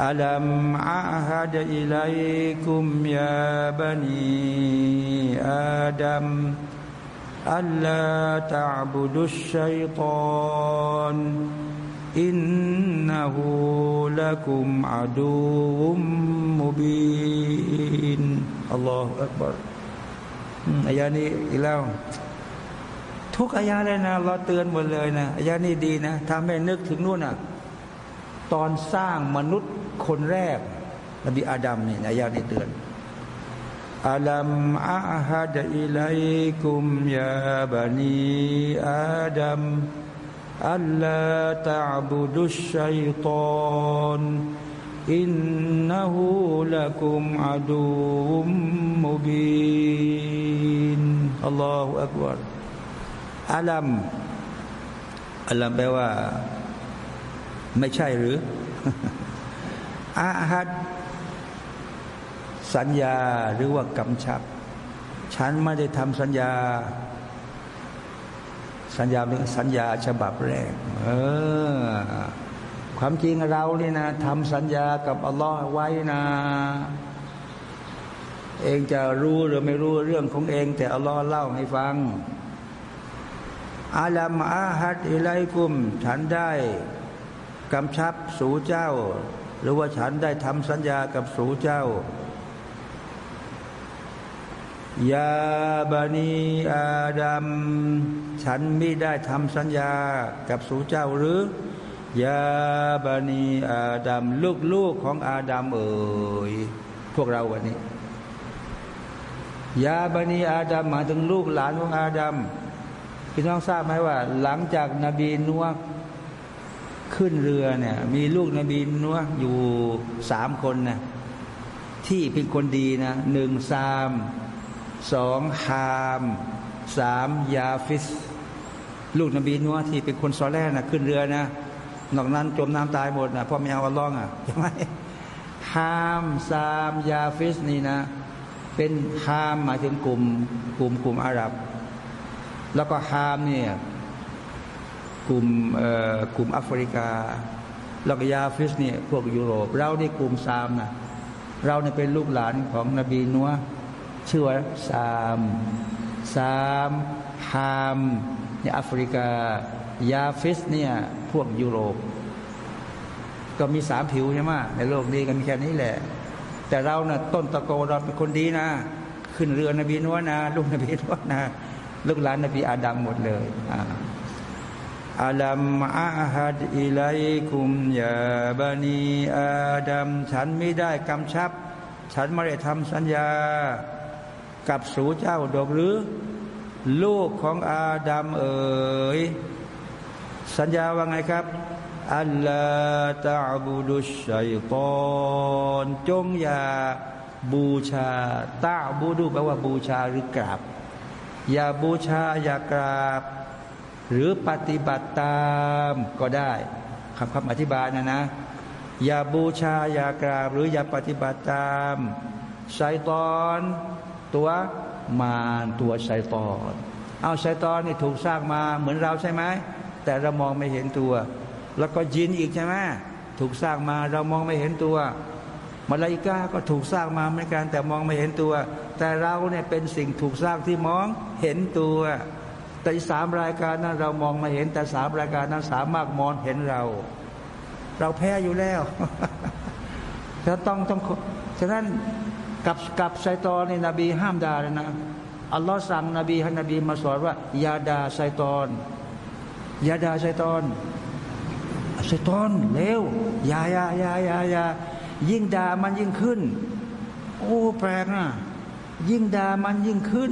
ألم أعهد إليكم يا بني آدم ألا تعبدوا الشيطان إنه لكم عدو مبين الله أكبر อายานี้อีกแล้วทุกอายาเลยนะเราเตือนหมดเลยนะอายานี้ดีนะทำให้นึกถึงนู่นอ่ะตอนสร้างมนุษย์ คนแรก นบีอาดัมนี่อายานี้เตือนอัลัมอาฮัดอิลัยกุมยาบานีอาดัมอัลลาตะบุดุชัยตอนอินนะฮูละกุมอาดูมมุบินอัลลอฮฺอักบารอัลัมอัลลัมแปลว่า ไม่ใช่หรือ อาฮัดสัญญาหรือว่ากำชับ ฉันไม่ได้ทำสัญญา สัญญาสัญญาฉบับแรก เออ ความจริงเราเนี่นะทำสัญญากับอัลลอฮ์ไว้นะ เองจะรู้หรือไม่รู้เรื่องของเอง แต่อัลลอฮ์เล่าให้ฟังอาลัมอาฮัดอิไลกุม ฉันได้กำชับสู่เจ้า รือว่าฉันได้ทำสัญญากับสูเจ้ายาบานีอาดัมฉันไม่ได้ทำสัญญากับสูเจ้าหรือยาบานีอาดัมลูกๆของอาดัมเอ๋ยพวกเราวันนี้ยาบานีอาดัมหมายถึงลูกหลานของอาดัมพี่น้องทราบไหมว่า หลังจากนบีนัว ขึ้นเรือเนี่ย มีลูกนบีนัวอยู่สามคนนะที่เป็นคนดีนะหนึ่งซามสองฮามสามยาฟิส ลูกนบีนัวที่เป็นคนซอและฮ์นะขึ้นเรือนะนอกนั้นจมน้ำตายหมดนะพ่อไม่เอาอัลลอฮ์อะใช่ไหมฮามซามยาฟิสนี่นะ เป็นฮามหมายถึงกลุ่มกลุ่มกลุ่มอาหรับ แล้วก็ฮามเนี่ย กลุ่มกลุ่มแอฟริกาแล้วก็ยาฟิสเนี่ยพวกยุโรป เรานี่กลุ่มซามนะเราเนี่ยเป็นลูกหลานของนบีนัวชื่อว่าซามซามฮามเนี่ยแอฟริกา ยาฟิสเนี่ยพวกยุโรป ก็มีสามผิวใช่ไหมในโลกนี้กันแค่นี้แหละ แต่เราเนะ่ะต้นตะโกเราเป็นคนดีนะ ขึ้นเรือนบีนัวนะ ลูกนบีนัวนะ ลูกหลานนบีอาดัมหมดเลยอ่า อัลัมอาฮัดอิไลคุมยาบานีอาดัมฉันไม่ได้กำชับ ฉันไม่ได้ทำสัญญา กับสูเจ้าดอกหรือ ลูกของอาดัมเอ๋ยสัญญาว่าไงครับอัลลาตาบูดุชัยตอนจงอย่าบูชาตาบูดุแปลว่าบูชาหรือกราบ อย่าบูชาอย่ากราบ หรือปฏิบัติตามก็ได้คำคำอธิบายนะนะ อย่าบูชา อย่ากราบ หรืออย่าปฏิบัติตามไซตอนตัวมารตัวไซตอน เอาไซตอนนี่ถูกสร้างมาเหมือนเราใช่ไหมแต่เรามองไม่เห็นตัว แล้วก็ยินอีกใช่ไหมถูกสร้างมาเรามองไม่เห็นตัวมาลาอิกาก็ถูกสร้างมาเหมือนกันแต่มองไม่เห็นตัว แต่เราเนี่ยเป็นสิ่งถูกสร้างที่มองเห็นตัว แต่สามรายการนั้นเรามองไม่เห็น แต่สามรายการนั้นสามารถมองเห็นเรา เราแพ้อยู่แล้วจะต้องต้องฉะนั้นกับกับไซตอนนี่นบีห้ามด่าเลยนะอัลลอฮ์สั่งนบีให้นบีมาสอนว่าอย่าด่าไซตอนอย่าด่าไซตอนไซตอนเลวอย่าอย่าอย่าอย่าอย่ายิ่งด่ามันยิ่งขึ้น โอ้แปลกนะยิ่งด่ามันยิ่งขึ้น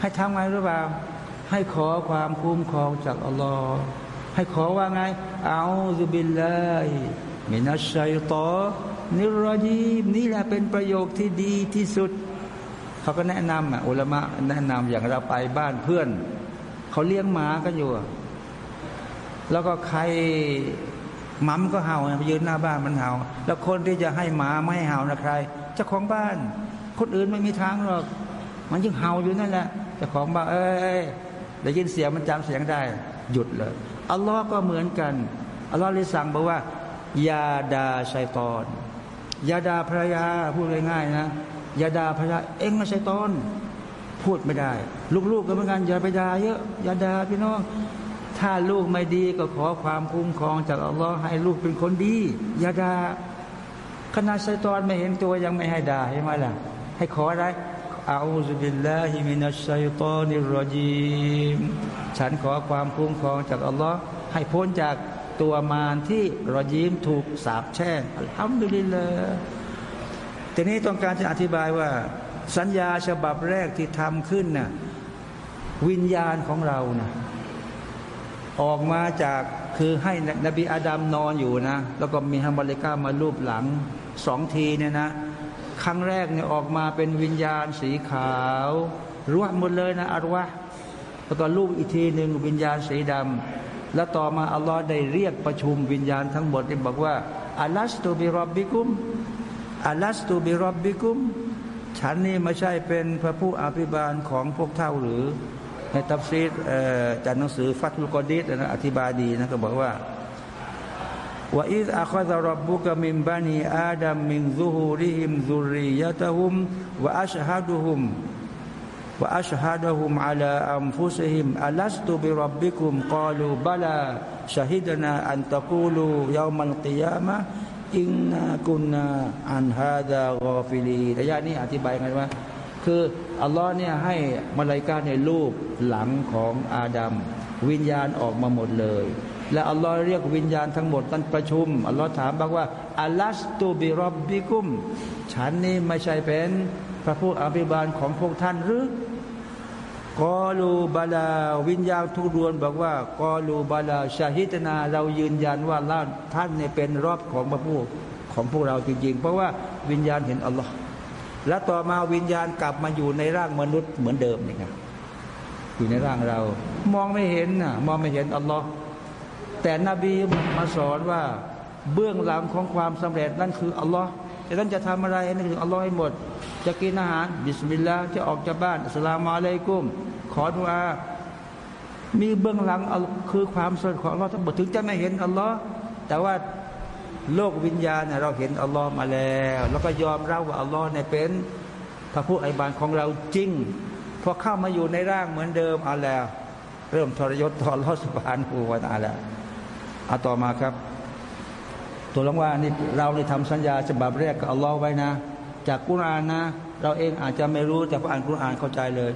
ให้ทำไงหรือเปล่า ให้ขอความคุ้มครองจากอัลลอฮ์ให้ขอว่าไงเอาซุบิลลาฮิมินัชชัยตอนิรจีมนี่แหละเป็นประโยคที่ดีที่สุด เขาก็แนะนำอะอุลามะแนะนำอย่างเราไปบ้านเพื่อน เขาเลี้ยงหมากันอยู่ แล้วก็ใครหมัมก็เห่าไปยืนหน้าบ้านมันเห่า แล้วคนที่จะให้หมาไม่ให้เห่านะใครเจ้าของบ้าน คนอื่นไม่มีทางหรอก มันยิ่งเห่าอยู่นั่นแหละเจ้าของบ้านเอ้ย ได้ยินเสียงมันจำเสียงได้ หยุดเลยอัลลอฮ์ก็เหมือนกันอัลลอฮ์เลยสั่งบอกว่ายาดาชัยตอนยาดาภรรยาพูดง่ายๆนะยาดาภรรยาเอ็งไม่ชัยตอน พูดไม่ได้ ลูกๆก็เหมือนกันอย่าไปด่าเยอะอย่าด่าพี่น้อง ถ้าลูกไม่ดีก็ขอความคุ้มครองจากอัลลอฮ์ให้ลูกเป็นคนดีอย่าด่าขณะชัยตอนไม่เห็นตัวยังไม่ให้ด่าใช่ไหมล่ะให้ขออะไร อาอุบิลลาฮิมินัชชัยตอนิรจีมฉันขอความคุ้มครองจากอัลลอฮ์ให้พ้นจากตัวมารที่รอยีมถูกสาบแช่งอัลฮัมดุลิลละทีนี้ต้องการจะอธิบายว่า สัญญาฉบับแรกที่ทำขึ้นน่ะวิญญาณของเรานะ่ะออกมาจากคือให้นบีอาดัมนอนอยู่นะ แล้วก็มีฮัมบาริก้ามาลูบหลังสองทีเนี่ยนะ ครั้งแรกเนี่ยออกมาเป็นวิญญาณสีขาวรวดหมดเลยนะอารวะแล้วก็ลูกอีกทีหนึ่งวิญญาณสีดำแล้วต่อมาอัลลอฮ์ได้เรียกประชุมวิญญาณทั้งหมดที่บอกว่าألست بربكم ألست بربكمฉันนี่ไม่ใช่เป็นพระผู้อภิบาลของพวกเจ้าหรือ ในตัฟซีรจากหนังสือฟัตฮุลกอดีรนะอธิบายดีนะก็บอกว่า وإذ أخذ ربك من بني آدم من ظهورهم ذريتهم وأشهدهم وأشهدهم على أنفسهم ألست بربكم قالوا بلىชะฮิดนาอันตะกูลูยามักิยามะอินนากุนนาอันฮาดากอฟิลีระยะนี้อธิบายกัว่า คืออัลลอฮ์เนี่ยให้มาลายกาในรูปหลังของอาดัมวิญญาณออกมาหมดเลย และอัลลอฮ์เรียกวิญญาณทั้งหมดนั้นประชุมอัลลอฮ์ถามบอกว่าอัลลัสตูบิรอบบิกุม ฉันนี่ไม่ใช่เป็นพระผู้อภิบาลของพวกท่านหรือกอลูบาลาวิญญาณทุกดวงบอกว่ากอลูบาลาชาฮิตนาเรายืนยันว่าล่าท่านเนี่ยเป็นรอบของพระผู้ของพวกเราจริงๆ เพราะว่าวิญญาณเห็นอัลลอฮ์และต่อมาวิญญาณกลับมาอยู่ในร่างมนุษย์เหมือนเดิมนี่ครับอยู่ในร่างเรา มองไม่เห็นนะมองไม่เห็นอัลลอฮ์ แต่นบีมาสอนว่าเบื้องหลังของความสำเร็จนั่นคืออัลลอฮ์แต่ท่านจะทำอะไรนั่นคืออัลลอฮ์ให้หมด จะกินอาหาร บิสมิลลาห์จะออกจากบ้านสลามอะลัยกุม ขอดุอา มีเบื้องหลังคือความสดของอัลลอฮ์ทั้งหมดถึงจะไม่เห็นอัลลอฮ์แต่ว่าโลกวิญญาณเราเห็นอัลลอฮ์มาแล้ว แล้วก็ยอมรับว่าอัลลอฮ์เนี่ยเป็นพระผู้ไอบานของเราจริงพอเข้ามาอยู่ในร่างเหมือนเดิมเอาแล้ว เริ่มทรยศต่อรอสบานผูวตาแล้ว เอาต่อมาครับ ตัวลงว่านี่เราได้ทำสัญญาฉบับแรกกับอัลลอฮ์ไว้นะ จากกุรานนะ เราเองอาจจะไม่รู้แต่พออ่านกุรานเข้าใจเลย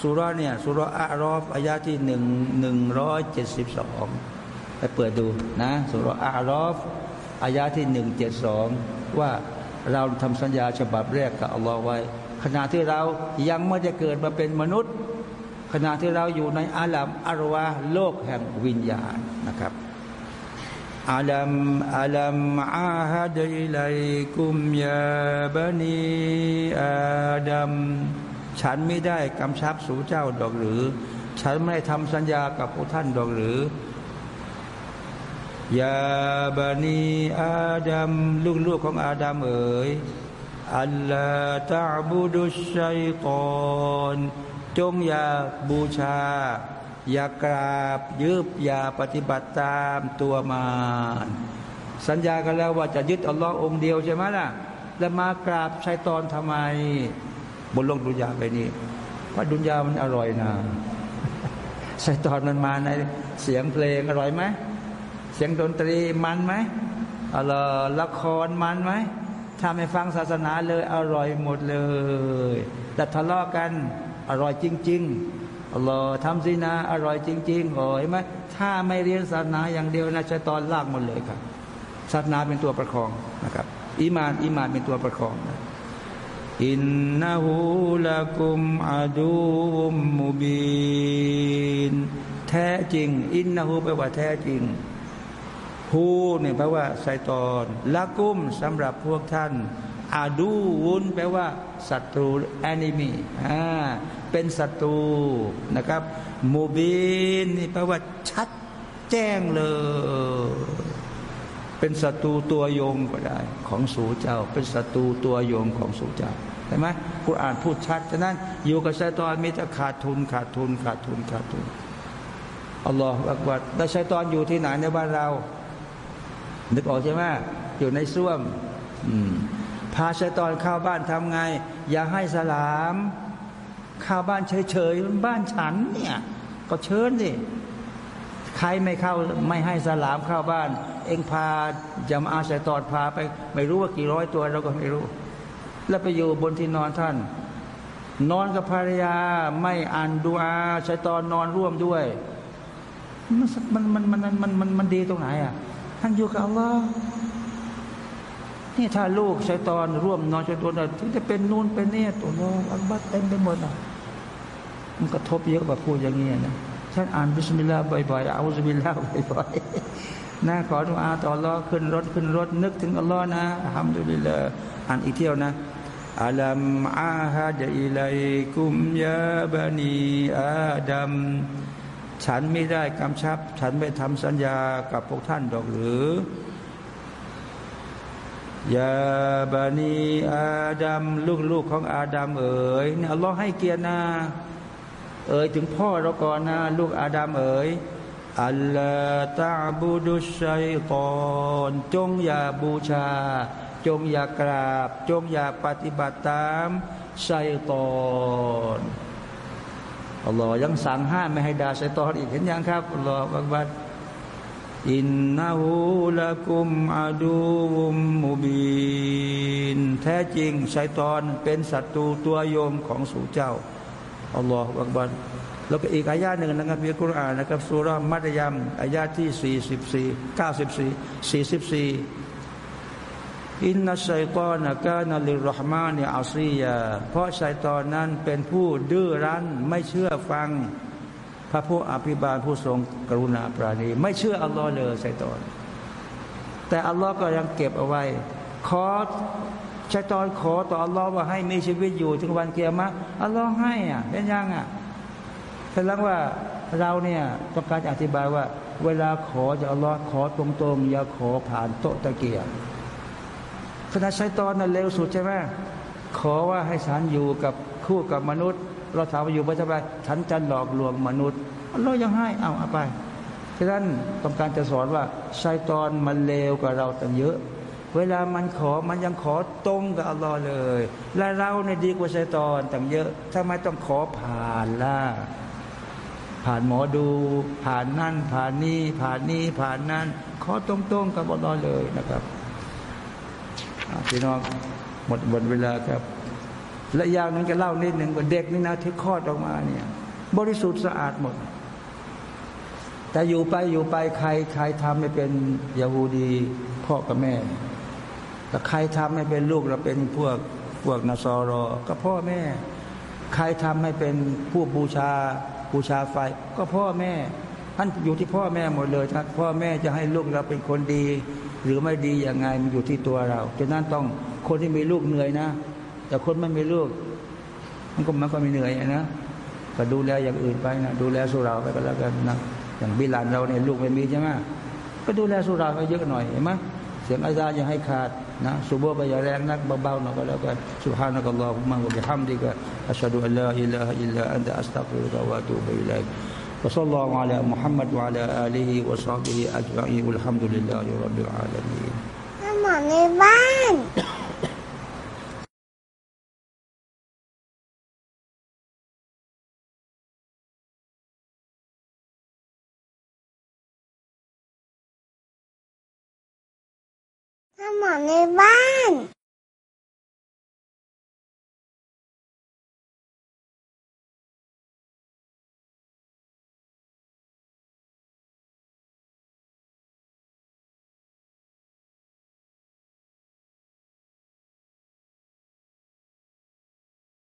สุรเนี่ยสุรอารอฟอายาที่หนึ่งหนึ่งร้อยเจ็ดสิบสองไปเปิดดูนะสุรอารอฟอายาที่หนึ่งเจ็ดสองว่าเราทำสัญญาฉบับแรกกับอัลลอฮ์ไว้ ขณะที่เรายังไม่ได้เกิดมาเป็นมนุษย์ ขณะที่เราอยู่ในอาลัมอารวาโลกแห่งวิญญาณนะครับ อัลัมอัลัมอาฮัดอิลัยกุมยาบนีอาดัมฉันไม่ได้กำชับสู่เจ้าดอกหรือ ฉันไม่ได้ทำสัญญากับพวกท่านดอกหรือยาบานีอาดัมลูกๆของอาดัมเอ๋ยอัลลาตาบูดุชัยกอนจงอย่าบูชา อย่ากราบยึบอย่าปฏิบัติตามตัวมาสัญญากันแล้วว่าจะยึดอัลลอฮ์องเดียวใช่ไหมล่ะแล้วมากราบชายตอนทำไม บนโลกดุนยาไปนี้ว่าดุนยามันอร่อยนะชายตอนมันมาในเสียงเพลงอร่อยไหมเสียงดนตรีมันไหมอะไรละครมันไหมถ้าไม่ฟังศาสนาเลย อร่อยหมดเลยแต่ทะเลาะกันอร่อยจริง ๆ อัลลอฮ์ทำซีนาอร่อยจริงๆโอ้ยไหมถ้าไม่เรียนศาสนาอย่างเดียวนะจะตอนลากหมดเลยครับศาสนาเป็นตัวประคองนะครับอิมานอิมานเป็นตัวประคองนะอินนาหูละกุมอาดูมมุบินแท้จริง อินนาหูแปลว่าแท้จริงฮูเนี่ยแปลว่าไซตอนละกุมสำหรับพวกท่านอาดูวุนแปลว่าศัตรูแอนิมีอ่า เป็นศัตรูนะครับมูบินนี่แปลว่าชัดแจ้งเลย เป็นศัตรูตัวยงก็ได้ ของสูเจ้า เป็นศัตรูตัวยงของสูเจ้าเห็นไหมกุรอ่านพูดชัด ฉะนั้นอยู่กับไซตอนมีแต่ขาดทุนขาดทุนขาดทุนขาดทุนอัลลอฮฺอักบัดแต่ไซตอนอยู่ที่ไหนในบ้านเรา นึกออกใช่ไหมอยู่ในส้วมพาชัยตอนเข้าบ้านทำไง อย่าให้สลาม เข้าบ้านเฉยๆบ้านฉันเนี่ย ก็เชิญสิใครไม่เข้าไม่ให้สลามเข้าบ้าน เองพาจำอาชัยตอนพาไป ไม่รู้ว่ากี่ร้อยตัวเราก็ไม่รู้ แล้วไปอยู่บนที่นอนท่าน นอนกับภรรยาไม่อ่านดูอาชัยตอนนอนร่วมด้วยมันมันมันมันมันมันมันดีตรงไหนอะท่านอยู่กับอัลลอฮ์ นี่ถ้าลูกใช้ตอนร่วมนอนชัยตอนที่จะเป็นนู่นเป็นนี่ตัวน้องอัลบัตเต็มไปหมดอะมันกระทบเยอะแบบพูดอย่างนี้นะท่านอ่านบิสมิลลาห์บ่อยๆเอาบิสมิลลาห์บ่อยๆนะขอดุอาต่ออัลลอฮ์ขึ้นรถขึ้นรถนึกถึงอัลลอฮ์นะทำดุลิลลาอ่านอีกเที่ยวนะอัลัมอาฮัดอิลัยกุมยาบานีอาดัมฉันไม่ได้กำชับ ฉันไม่ทำสัญญากับพวกท่านดอกหรือ ยาบานีอาดัมลูกๆของอาดัมเอ๋ยเนี่ยอัลลอฮ์ให้เกียรตินะเอ๋ยถึงพ่อเราก่อนนะลูกอาดัมเอ๋ยอัลลอฮตาบูดุชัยตอนจงอย่าบูชา จงอย่ากราบ จงอย่าปฏิบัติตามชัยตอนอัลลอฮ์ยังสั่งห้ามไม่ให้ด่าชัยตอนอีกเห็นยังครับอัลลอฮ์บักบัด อินนาหูละกุมอาดูมมุบินแท้จริงชัยตอนเป็นศัตรูตัวโยมของสู่เจ้าอัลลอฮฺบักบันแล้วก็อีกอายาหนึ่งนะครับมีคุรานนะครับสุรามัตยัมอายาที่44 94 44อินนัชัยตอนกานาลิรหมานีอัซียาเพราะชัยตอนนั้นเป็นผู้ดื้อรั้นไม่เชื่อฟัง ระผู้อภิบาลผู้ทรงกรุณาปราณี ไม่เชื่ออัลลอฮ์เลยชัยตอน แต่อัลลอฮ์ก็ยังเก็บเอาไว้ ขอชัยตอนขอต่ออัลลอฮ์ว่าให้มีชีวิตอยู่ถึงวันเกียรมะอัลลอฮ์ให้อะเป็นยังอะแสดงว่าเราเนี่ยต้องการอธิบายว่า เวลาขอจากอัลลอฮ์ขอตรงๆ อย่าขอผ่านโต๊ะตะเกียบขณะชัยตอนนั้นเร็วสุดใช่ไหมขอว่าให้ฉันอยู่กับคู่กับมนุษย์ เราถามว่าอยู่ไปทำไมฉันจะหลอกลวงมนุษย์อัลลอฮ์ยังให้เอาเอาไปฉะนั้นต้องการจะสอนว่าชัยตอนมันเลวกว่าเราตั้งเยอะ เวลามันขอมันยังขอตรงกับอัลลอฮ์เลย และเราเนี่ยดีกว่าชัยตอนต่างเยอะทำไมต้องขอผ่านล่ะผ่านหมอดู ผ่านนั่น ผ่านนี่ผ่านนี่ผ่านนั่น ขอตรงๆกับอัลลอฮ์เลยนะครับพี่น้องหมดหมดเวลาครับ และอย่างนึงจะเล่านิดหนึ่งว่าเด็กนี่นะที่คลอดออกมาเนี่ย บริสุทธิ์สะอาดหมด แต่อยู่ไปอยู่ไปใครใครทำไม่เป็นยาฮูดีพ่อกับแม่แต่ใครทำให้เป็นลูกเราเป็นพวกพวกนาซอรอ ก็พ่อแม่ ใครทำให้เป็นผู้บูชาบูชาไฟ ก็พ่อแม่ท่านอยู่ที่พ่อแม่หมดเลยครับพ่อแม่จะให้ลูกเราเป็นคนดี หรือไม่ดีอย่างไงมันอยู่ที่ตัวเราดังนั้นต้องคนที่มีลูกเหนื่อยนะ แต่คนไม่มีลูก มันก็มันก็ไม่เหนื่อยนะก็ดูแลอย่างอื่นไปนะดูแลสุราไปก็แล้วกันนะอย่างบิลานเราเนี่ยลูกไม่มีใช่ไหมก็ดูแลสุราไปเยอะหน่อยเห็นไหมเสียงอาจารย์อย่าให้ขาดนะสุบไปอย่าแรงนักเบาๆหน่อยก็แล้วกัน سبحانك اللهم وبحمدك أشهد أن لا إله إلا أنت أستغفرك وأتوب إليك وصلى الله على محمد وعلى آله وصحبه أجمعين والحمد لله رب العالمين หมอในบ้าน หมอในบ้าน